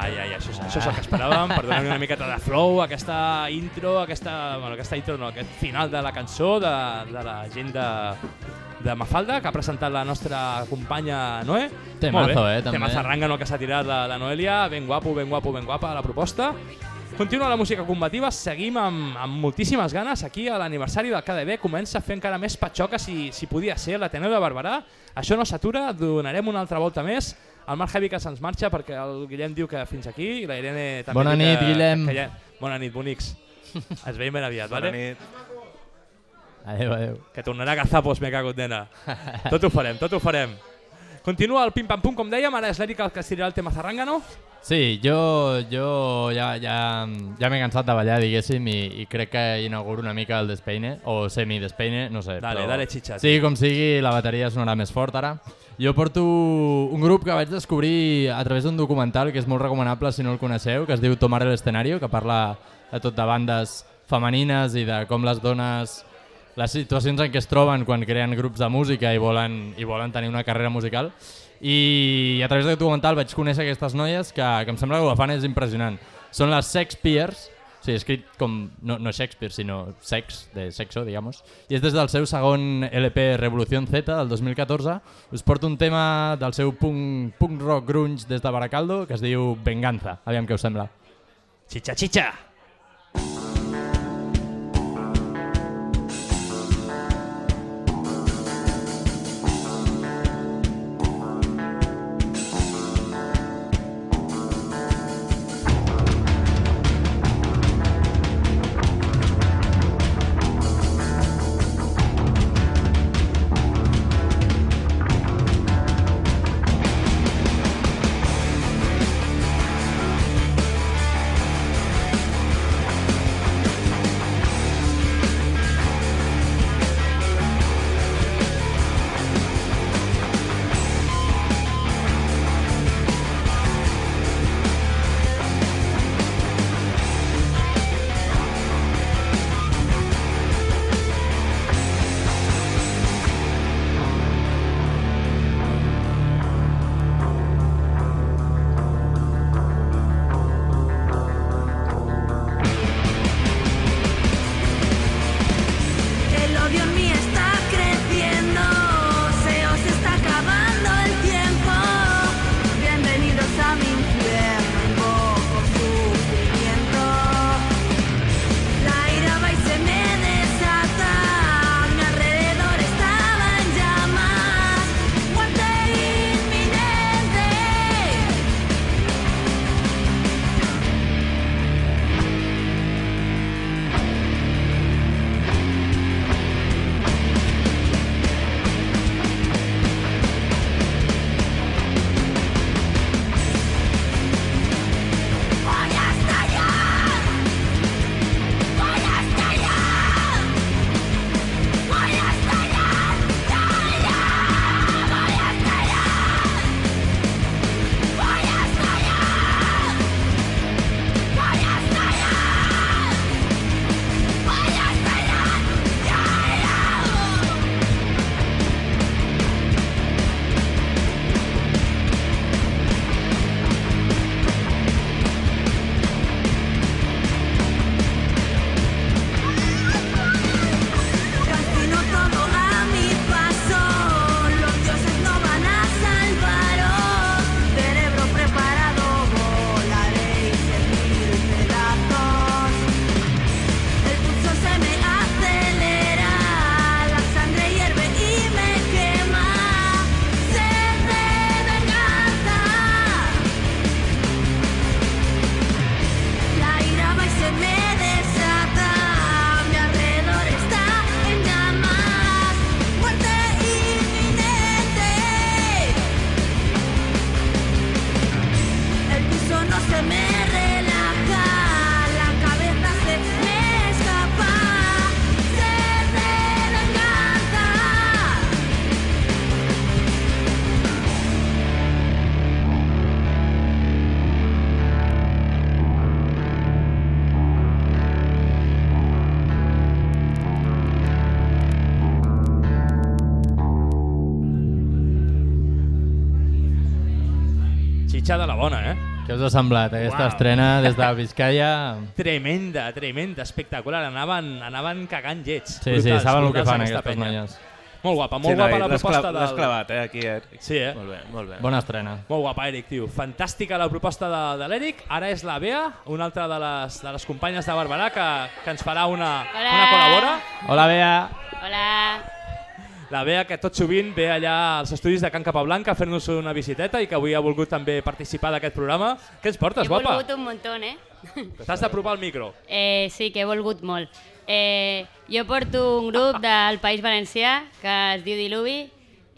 Ai, ai, això, és- això és el que esperàvem, per donar una miqueta de flow, aquesta intro, aquesta, bueno, aquesta intro no, aquest final de la cançó de, de la gent de, de Mafalda, que ha presentat la nostra companya Noé. Temazo, eh, també. Temazo arrangano que s'ha tirat la, la Noelia, ben guapo, ben guapo, ben guapa la proposta. Continua la música combativa, seguim amb, amb moltíssimes ganes. Aquí a l'aniversari del KDB comença a fer encara més patxoca si, si podia ser l'Ateneu de Barberà. Això no s'atura, donarem una altra volta més. El Marc Javi que se'ns marxa perquè el Guillem diu que fins aquí i la Irene també Bona nit, que, Guillem. Que ja... Bona nit, bonics. Ens veiem ben aviat, Bona vale? nit. Adéu, adéu. Que tornarà a gazapos, me cago en nena. tot ho farem, tot ho farem. Continua el pim-pam-pum, com dèiem, ara és l'Eric el que es tirarà el tema zarrangano. Sí, jo, jo ja, ja, ja m'he cansat de ballar, diguéssim, i, i crec que inauguro una mica el despeine, o semi-despeine, no sé. Dale, però... dale, chicha, Sí, com sigui, la bateria sonarà més fort ara. Jo porto un grup que vaig descobrir a través d'un documental que és molt recomanable si no el coneixeu, que es diu Tomar el escenario, que parla de tot de bandes femenines i de com les dones les situacions en què es troben quan creen grups de música i volen, i volen tenir una carrera musical. I a través d'aquest documental vaig conèixer aquestes noies que, que em sembla que ho fan és impressionant. Són les Sex Peers, o sigui, escrit com, no, no Shakespeare, sinó sex, de sexo, digamos. I és des del seu segon LP Revolución Z, del 2014. Us porto un tema del seu punk, punk rock grunge des de Baracaldo, que es diu Venganza. Aviam què us sembla. Chicha, chicha! Venganza us ha semblat aquesta Uau. estrena des de Vizcaya? Tremenda, tremenda, espectacular. Anaven, anaven cagant llets. Sí, sí, saben el que fan aquesta aquestes penya. noies. Molt guapa, molt Sí, guapa noi, la proposta del... l'has clavat, eh, aquí, Eric. Sí, eh? Molt bé, molt bé. Bona estrena. Molt guapa, Eric, tio. Fantàstica la proposta de, de l'Eric. Ara és la Bea, una altra de les, de les companyes de Barberà, que, que ens farà una, Hola. una col·labora. Hola, Bea. Hola. La Bea, que tot sovint ve allà als estudis de Can Capablanca a fer-nos una visiteta i que avui ha volgut també participar d'aquest programa. Què ens portes, he guapa? volgut un montón, eh? T'has d'apropar el micro. eh? Sí, que he volgut molt. Eh, jo porto un grup del País Valencià que es diu Diluvi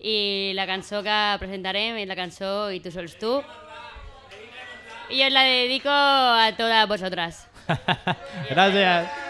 i la cançó que presentarem és la cançó I tu sols tu. I os la dedico a todas vosotras. Gràcies.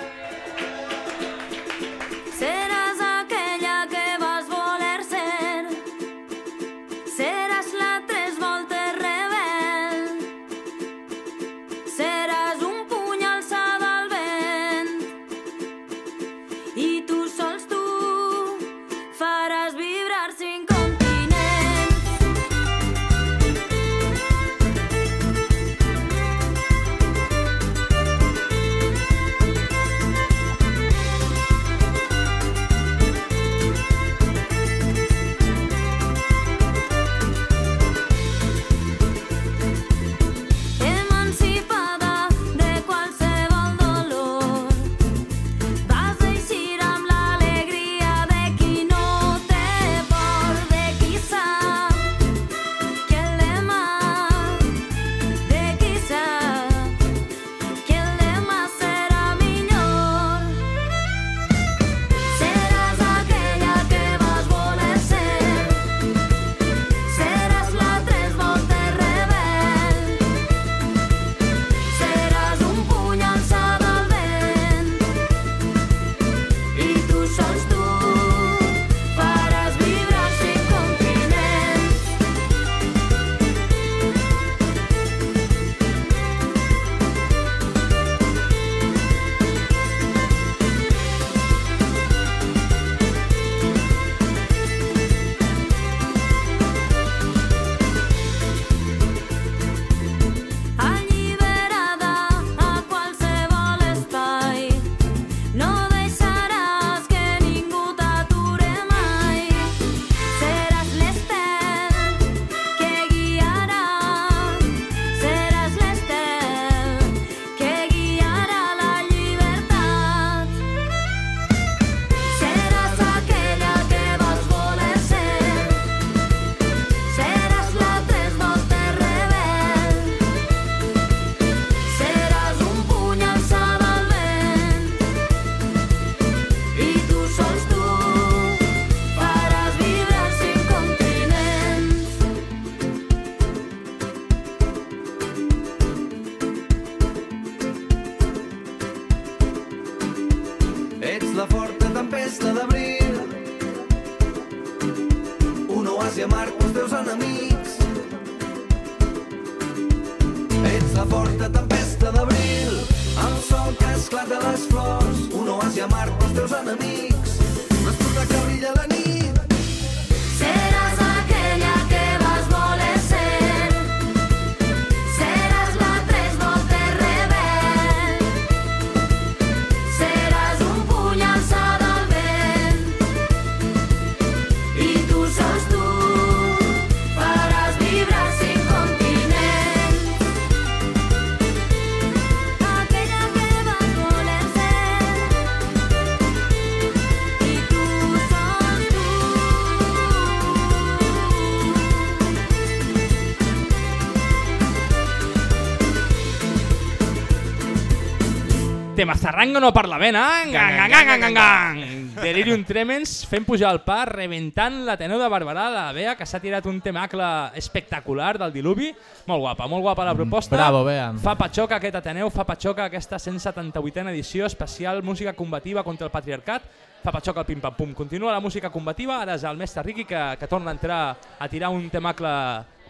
Te Mazarrango no parla bé, eh? Gang, gang, gang, gang, gang, gang. Delirium Tremens fent pujar el pa, reventant la tenor de Barberà, la Bea, que s'ha tirat un temacle espectacular del diluvi. Molt guapa, molt guapa la proposta. Bravo, Bea. Fa patxoca aquest Ateneu, fa patxoca aquesta 178a edició especial música combativa contra el patriarcat. Fa patxoca el pim-pam-pum. Continua la música combativa, ara és el mestre Riqui que, que torna a entrar a tirar un temacle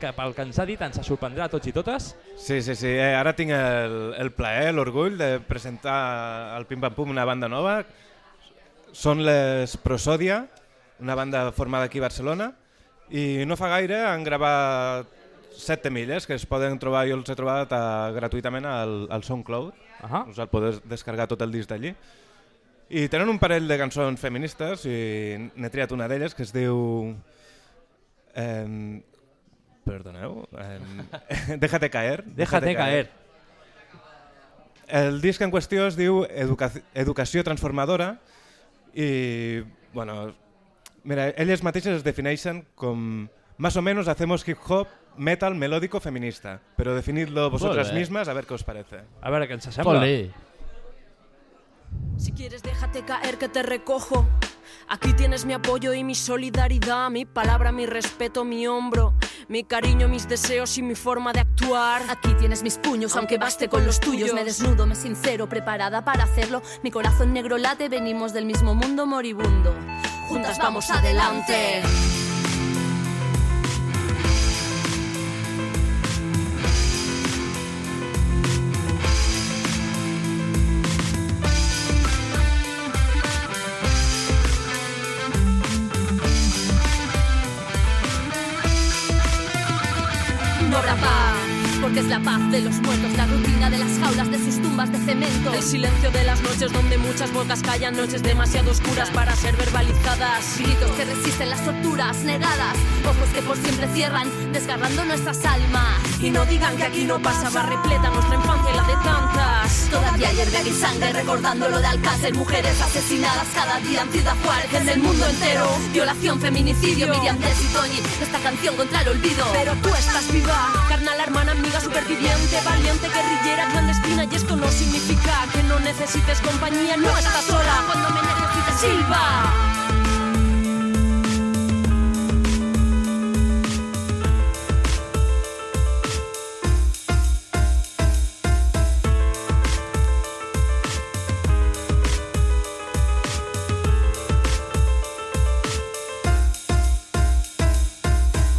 que pel que ens ha dit ens sorprendrà a tots i totes. Sí, sí, sí. Eh, ara tinc el, el plaer, l'orgull de presentar al Pim Pam Pum una banda nova. Són les Prosodia, una banda formada aquí a Barcelona, i no fa gaire han gravat Set temilles que es poden trobar, jo els he trobat uh, gratuïtament al, al SoundCloud, uh -huh. us el podeu descarregar tot el disc d'allí. I tenen un parell de cançons feministes i n'he triat una d'elles que es diu... Eh, perdoneu... Eh, Déjate caer. Déjate caer. El disc en qüestió es diu Educa Educació transformadora i, bueno, mira, elles mateixes es defineixen com más o menos hacemos hip hop metal melódico feminista, pero definidlo vosotras mismas a ver qué os parece. A veure què ens sembla. Si quieres déjate caer que te recojo. Aquí tienes mi apoyo y mi solidaridad, mi palabra, mi respeto, mi hombro, mi cariño, mis deseos y mi forma de actuar. Aquí tienes mis puños, aunque baste con los tuyos. Me desnudo, me sincero, preparada para hacerlo. Mi corazón negro late, venimos del mismo mundo moribundo. Juntas vamos adelante. La paz de los muertos, la rutina de las jaulas, de sus tumbas de cemento. El silencio de las noches donde muchas bocas callan, noches demasiado oscuras para ser verbalizadas. Gritos que resisten las torturas negadas, ojos que por siempre cierran, desgarrando nuestras almas. Y no digan que aquí no pasaba repleta nuestra infancia y la de tantas. Todavía hierve mi sangre recordando lo de Alcácer, mujeres asesinadas cada día en Ciudad Juárez, en el mundo entero. Violación, feminicidio, Miriam Tess y Toñi, esta canción contra el olvido. Pero tú estás viva, carnal, hermana, amiga, superviviente, valiente, guerrillera, clandestina. Y esto no significa que no necesites compañía, no estás sola. Cuando me necesites, silba.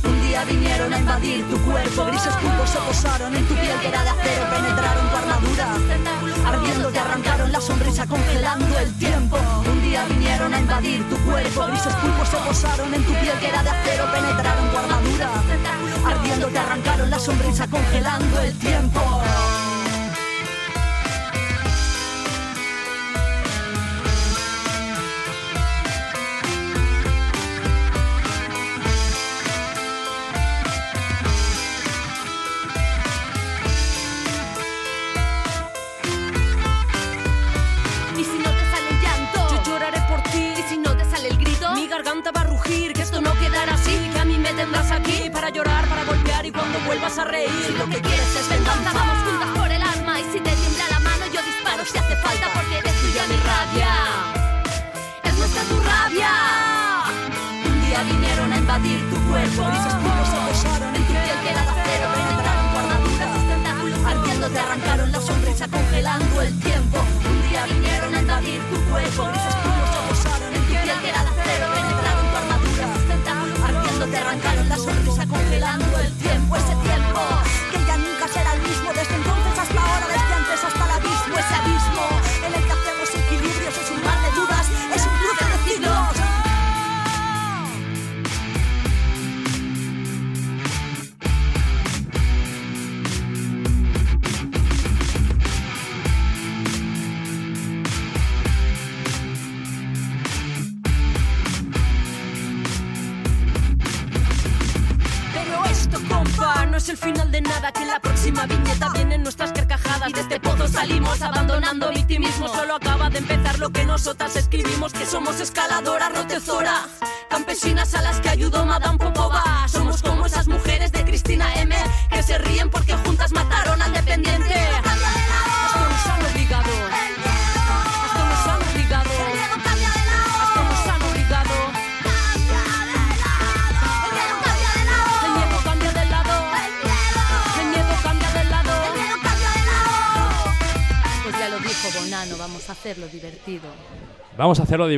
Un día vinieron a invadir tu cuerpo, grises posaron en tu piel que era de acero, penetraron tu armadura. Ardiendo te arrancaron la sonrisa congelando el tiempo. Un día vinieron a invadir tu cuerpo, grises pulpos se posaron en tu piel que era de acero, penetraron tu armadura. Ardiendo te arrancaron la sonrisa congelando el tiempo.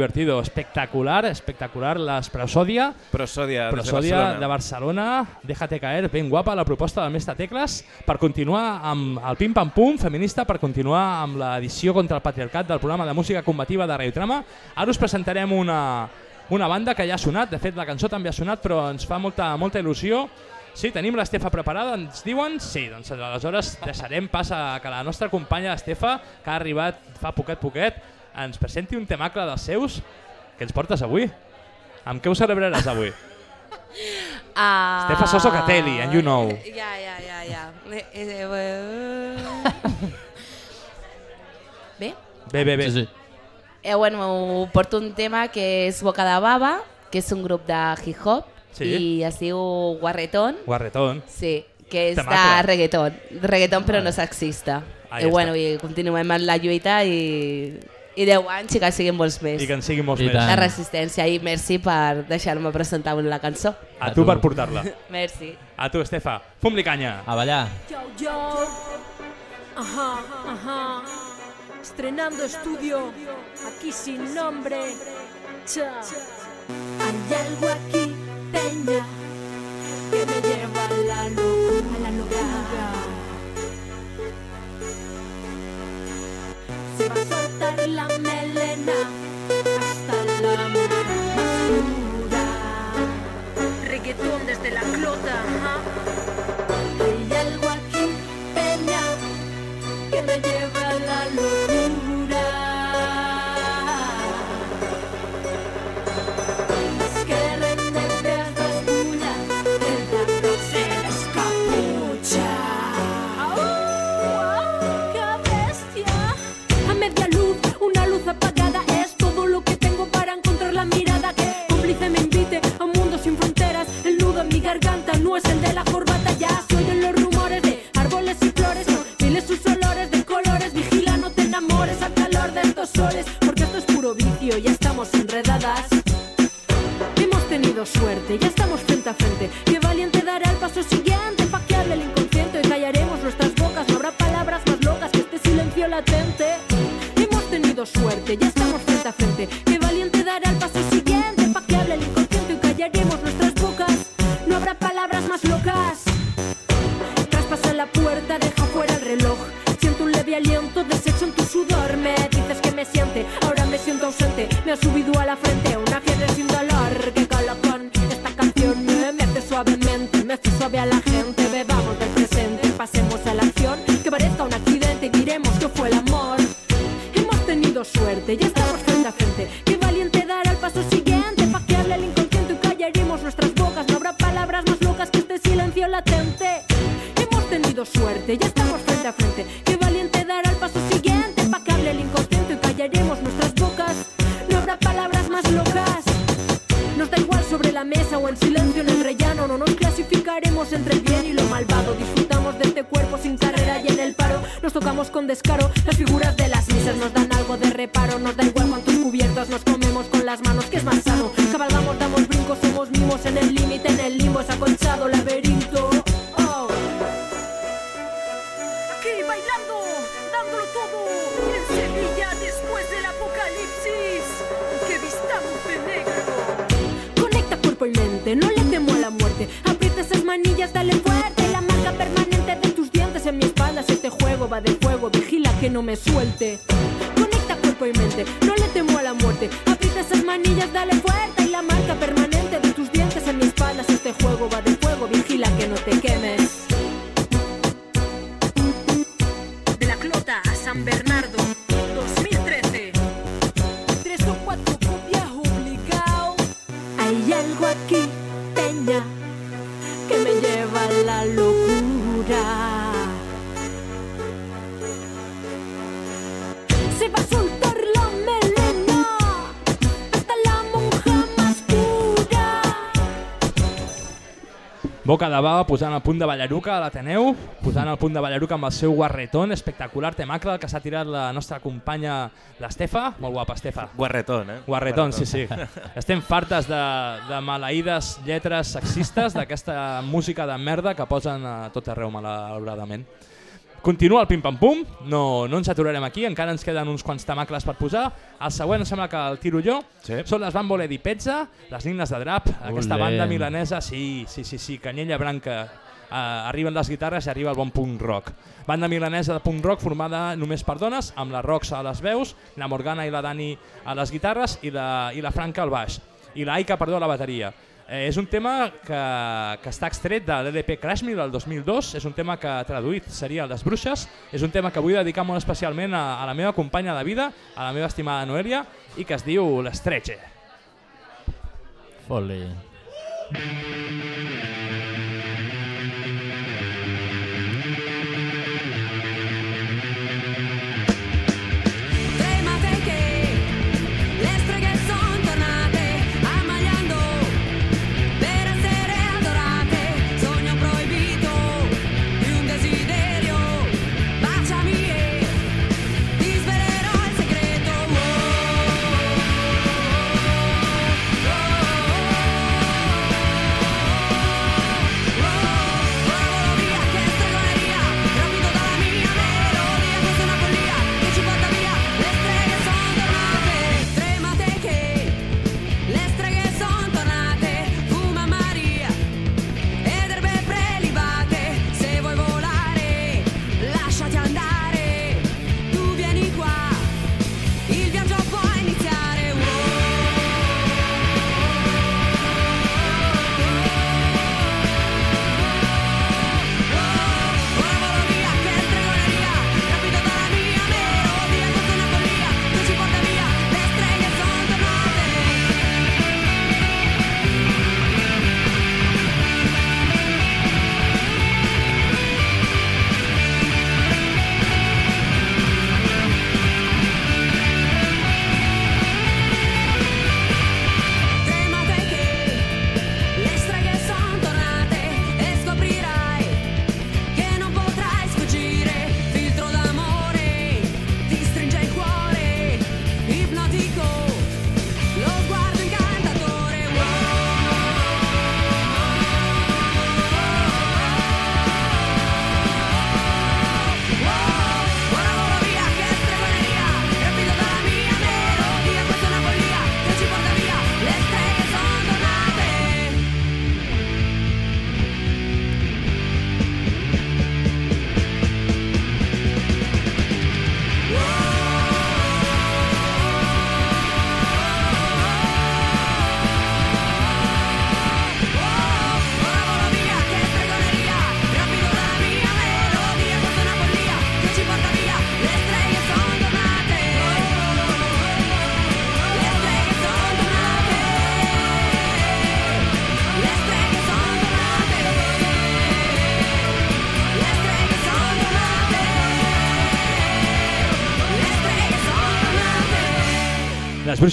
Divertido, espectacular, espectacular. Les Prosodia, Prosodia, de Prosodia Barcelona. de Barcelona, Déjate caer, ben guapa la proposta del mestre Tecles per continuar amb el Pim Pam Pum feminista, per continuar amb l'edició contra el patriarcat del programa de música combativa de Radiotrama. Ara us presentarem una, una banda que ja ha sonat, de fet la cançó també ha sonat, però ens fa molta, molta il·lusió Sí, tenim l'Estefa preparada, ens diuen? Sí, doncs aleshores deixarem pas a que la nostra companya Estefa, que ha arribat fa poquet poquet, ens presenti un temacle dels seus que ens portes avui. Amb què ho celebraràs avui? Ah, Estefa Soso Catelli, and you know. Ja, ja, ja, ja. Eh, eh, eh, Bé? Bé, bé, bé. Sí, sí. Eh, bueno, porto un tema que és Boca de Baba, que és un grup de hip-hop, Sí. i es diu Guarretón. Guarretón. Sí, que és Temacle. de reggaeton. Reggaeton però no sexista. Ahí I bueno, està. i continuem amb la lluita i, i 10 anys i que siguin molts més. I que en siguin molts I més. tant. La resistència i merci per deixar-me presentar la cançó. A tu per portar-la. Merci. A tu, Estefa. Fum-li canya. A ballar. Yo, yo. Ajá, ajá. Estrenando estudio, aquí sin nombre. Cha. Hay algo aquí, peña, Reggaetón desde la clota, ajá. Porque esto es puro vicio, ya estamos enredadas. Hemos tenido suerte, ya estamos frente a frente. Qué valiente dará el paso siguiente pa' que hable el inconsciente. Y callaremos nuestras bocas, no habrá palabras más locas que este silencio latente. Hemos tenido suerte, ya estamos no le temo a la muerte. Aprieta esas manillas, dale fuerte. La marca permanente de tus dientes en mi espalda. Este juego va de fuego, vigila que no me suelte. Conecta cuerpo y mente, no le temo a la muerte. Aprieta esas manillas, dale fuerte. Y la marca permanente de tus dientes en mi espalda. Este juego va de Boca de bava posant el punt de Ballaruca a l'Ateneu, posant el punt de Ballaruca amb el seu guarretón, espectacular temacle que s'ha tirat la nostra companya l'Estefa, molt guapa Estefa. Guarretón, eh? Guarretón, sí, sí. Estem fartes de, de maleïdes lletres sexistes, d'aquesta música de merda que posen a tot arreu malauradament. Continua el pim-pam-pum, no, no ens aturarem aquí, encara ens queden uns quants temacles per posar. El següent em sembla que el tiro jo. Sí. Són les Bambole di Pezza, les Nignes de Drap, aquesta Olé. banda milanesa, sí, sí, sí, sí, Canyella Branca, uh, arriben les guitarres i arriba el bon punk rock. Banda milanesa de punk rock formada només per dones, amb la Rox a les veus, la Morgana i la Dani a les guitarres i la, i la Franca al baix, i la Aika, perdó, a la bateria. Eh, és un tema que, que està extret de l'EDP Crash Me del 2002, és un tema que traduït seria Les Bruixes, és un tema que vull dedicar molt especialment a, a la meva companya de vida, a la meva estimada Noelia, i que es diu L'Estretxe. Foli. Tremate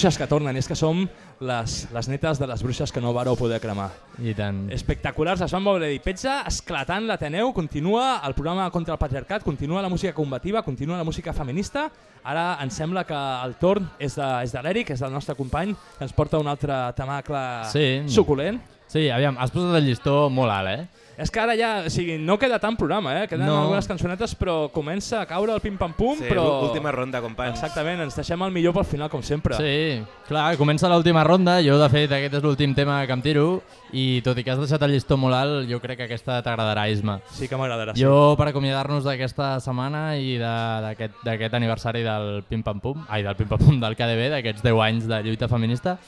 bruixes que tornen, és que som les, les netes de les bruixes que no vareu poder cremar. I tant. Espectaculars, es van moure de petja, esclatant l'Ateneu, continua el programa contra el patriarcat, continua la música combativa, continua la música feminista. Ara ens sembla que el torn és de, és de l'Eric, és del nostre company, que ens porta un altre temacle Sí. suculent. Sí, aviam, has posat el llistó molt alt, eh? És que ara ja, o sigui, no queda tant programa, eh? Queden No. algunes cançonetes, però comença a caure el pim-pam-pum, Sí, però... última ronda, companys. Exactament, ens deixem el millor pel final, com sempre. Sí, clar, comença l'última ronda, jo de fet aquest és l'últim tema que em tiro i tot i que has deixat el llistó molt alt, jo crec que aquesta t'agradarà, Isma. Sí que m'agradarà, sí. Jo, per acomiadar-nos d'aquesta setmana i de- d'aquest d'aquest aniversari del Pim Pam Pum, ai, del Pim Pam Pum del KDB, d'aquests 10 anys de lluita feminista,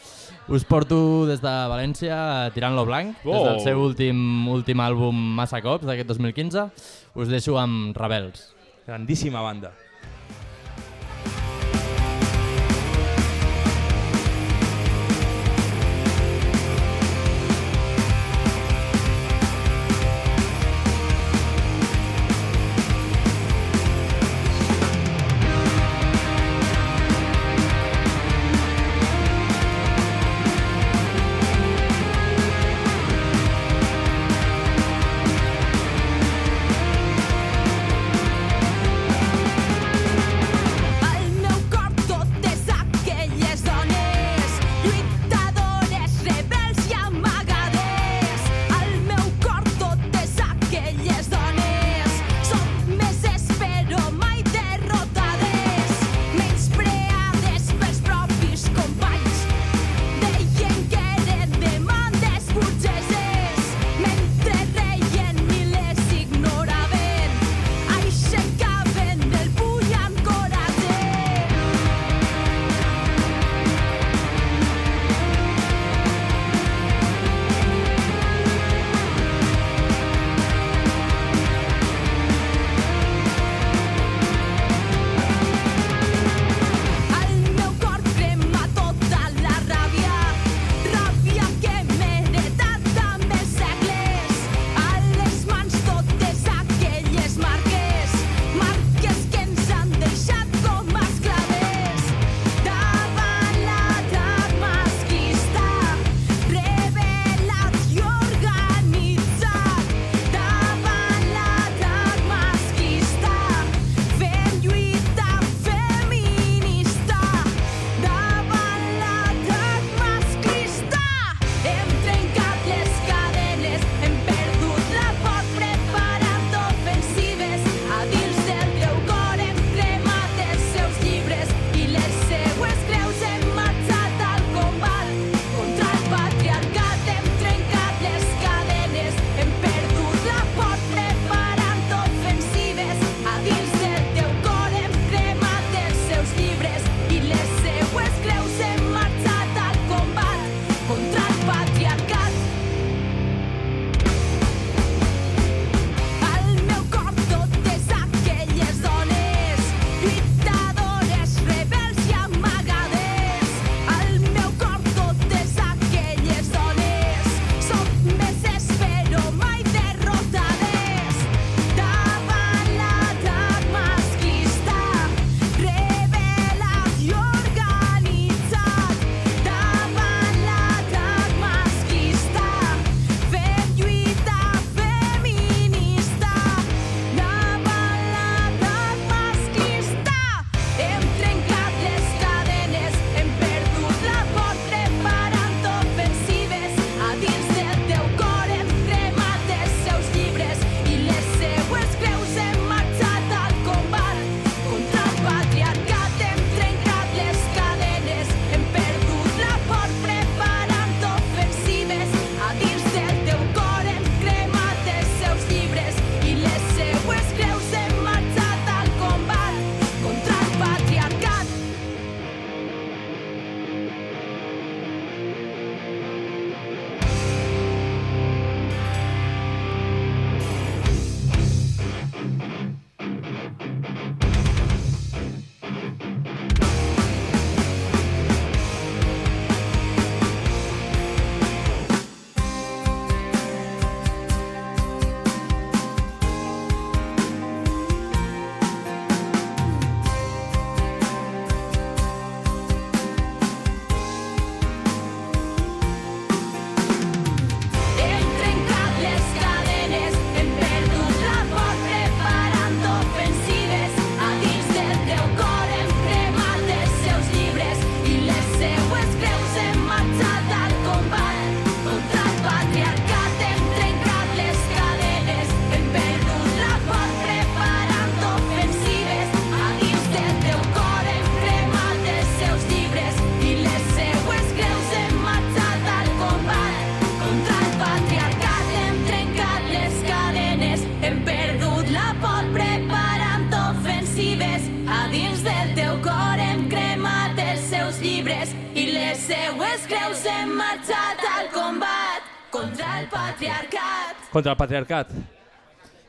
us porto des de València tirant lo blanc, des Oh. del seu últim, últim àlbum Massa Cops, d'aquest 2015. Us deixo amb Rebels. Grandíssima banda. Contra el patriarcat.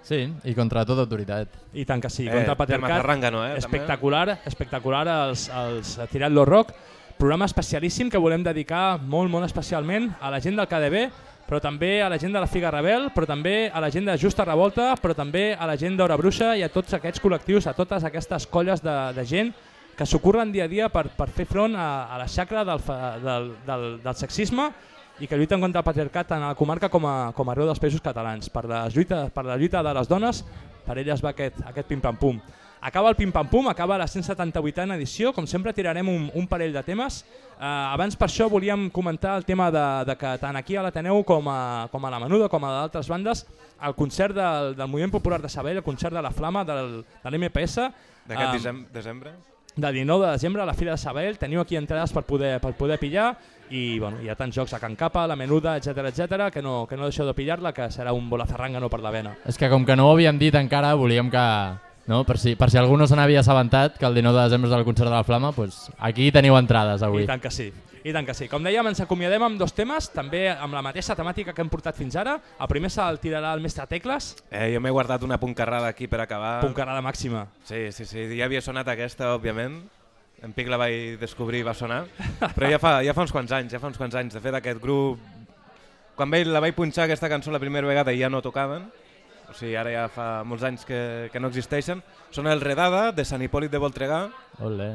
Sí, i contra tota autoritat. I tant que sí, Eh, contra el tema patriarcat. zarrangano, eh, també. espectacular, espectacular els, els Tirat lo Rock. Programa especialíssim que volem dedicar molt, molt especialment a la gent del KDB, però també a la gent de la Figa Rebel, però també a la gent de Justa Revolta, però també a la gent d'Hora Bruixa i a tots aquests col·lectius, a totes aquestes colles de, de gent que s'ocorren dia a dia per, per fer front a, a la xacra del, fa- del, del, del sexisme i que lluiten contra el patriarcat tant a la comarca com a, com arreu dels països catalans. Per la, lluita, per la lluita de les dones, per elles va aquest, aquest pim-pam-pum. Acaba el pim-pam-pum, acaba la 178a edició, com sempre tirarem un, un parell de temes. Eh, abans per això volíem comentar el tema de, de que tant aquí a l'Ateneu com, a, com a la Menuda, com a d'altres bandes, el concert del, del Moviment Popular de Sabell, el concert de la Flama del, de l'MPS, D'aquest eh, desem- desembre? del 19 de desembre a la Fira de Sabadell. Teniu aquí entrades per poder, per poder pillar i bueno, hi ha tants jocs a Can Capa, la Menuda, etc etc que no, que no deixeu de pillar-la, que serà un bolazarranga no per la vena. És que com que no ho havíem dit encara, volíem que, no, per, si, per si algú no se n'havia assabentat, que el 19 de desembre és el concert de la Flama, doncs aquí teniu entrades avui. I tant que sí. I tant que sí. Com dèiem, ens acomiadem amb dos temes, també amb la mateixa temàtica que hem portat fins ara. El primer se'l tirarà el mestre Tecles, Eh, jo m'he guardat una puncarrada aquí per acabar. puncarada màxima. Sí, sí, sí. Ja havia sonat aquesta, òbviament. En Pic la vaig descobrir i va sonar. Però ja fa, ja fa uns quants anys, ja fa uns quants anys. De fet, aquest grup... Quan vaig, la vaig punxar aquesta cançó la primera vegada ja no tocaven. O sigui, ara ja fa molts anys que, que no existeixen. Són el Redada, de Sant Hipòlit de Voltregà. Olé.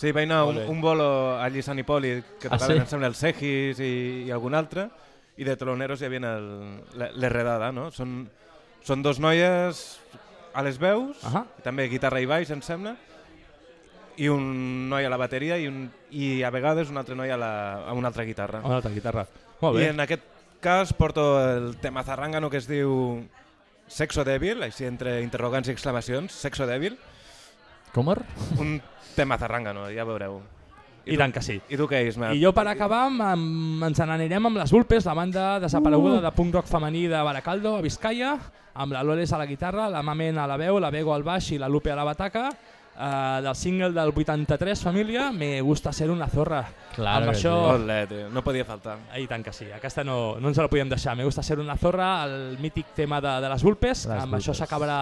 Sí, vaig anar un, un bolo allí a Sant Hipòlit, que Ah, tocaven, sí? em sembla, els Segis i, i algun altre, i de teloneros hi havia el, l'Herredada, no? Són, són dos noies a les veus, Ahà. i també guitarra i baix, em sembla, i un noi a la bateria i, un, i a vegades un altre noi a, la, a una altra guitarra. Una altra guitarra. Molt bé. I en aquest cas porto el tema zarrangano que es diu Sexo Dèbil, així entre interrogants i exclamacions, Sexo Dèbil. Com er? Un tema zarrangano, ja veureu. I tant que sí. I tu què, Ismael? I jo per acabar amb, ens n'anirem amb les Vulpes, la banda desapareguda de punk rock femení de Baracaldo, a Vizcaya, amb la Loles a la guitarra, la Mamen a la veu, la Bego al baix i la Lupe a la bataca, uh, del single del 83, família, Me gusta ser una zorra. Claro amb que això... sí. Olé, tio, no podia faltar. I tant que sí, aquesta no, no ens la podíem deixar. Me gusta ser una zorra, el mític tema de, de les Vulpes, Les amb això Vulpes. s'acabarà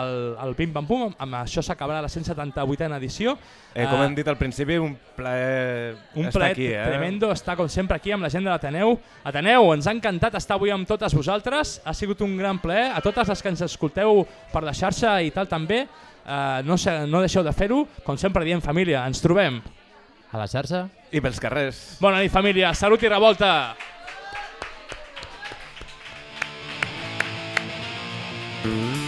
el, el Pim Pam Pum, amb això s'acabarà la 178a edició. Eh, com Eh, hem dit al principi, un plaer un estar plaer aquí, eh? tremendo estar com sempre aquí amb la gent de l'Ateneu. Ateneu, ens ha encantat estar avui amb totes vosaltres, ha sigut un gran plaer. A totes les que ens escolteu per la xarxa i tal també, eh, no, se, no deixeu de fer-ho. Com sempre diem, família, ens trobem. A la xarxa? I pels carrers. Bona nit, família. Salut i revolta. Ganas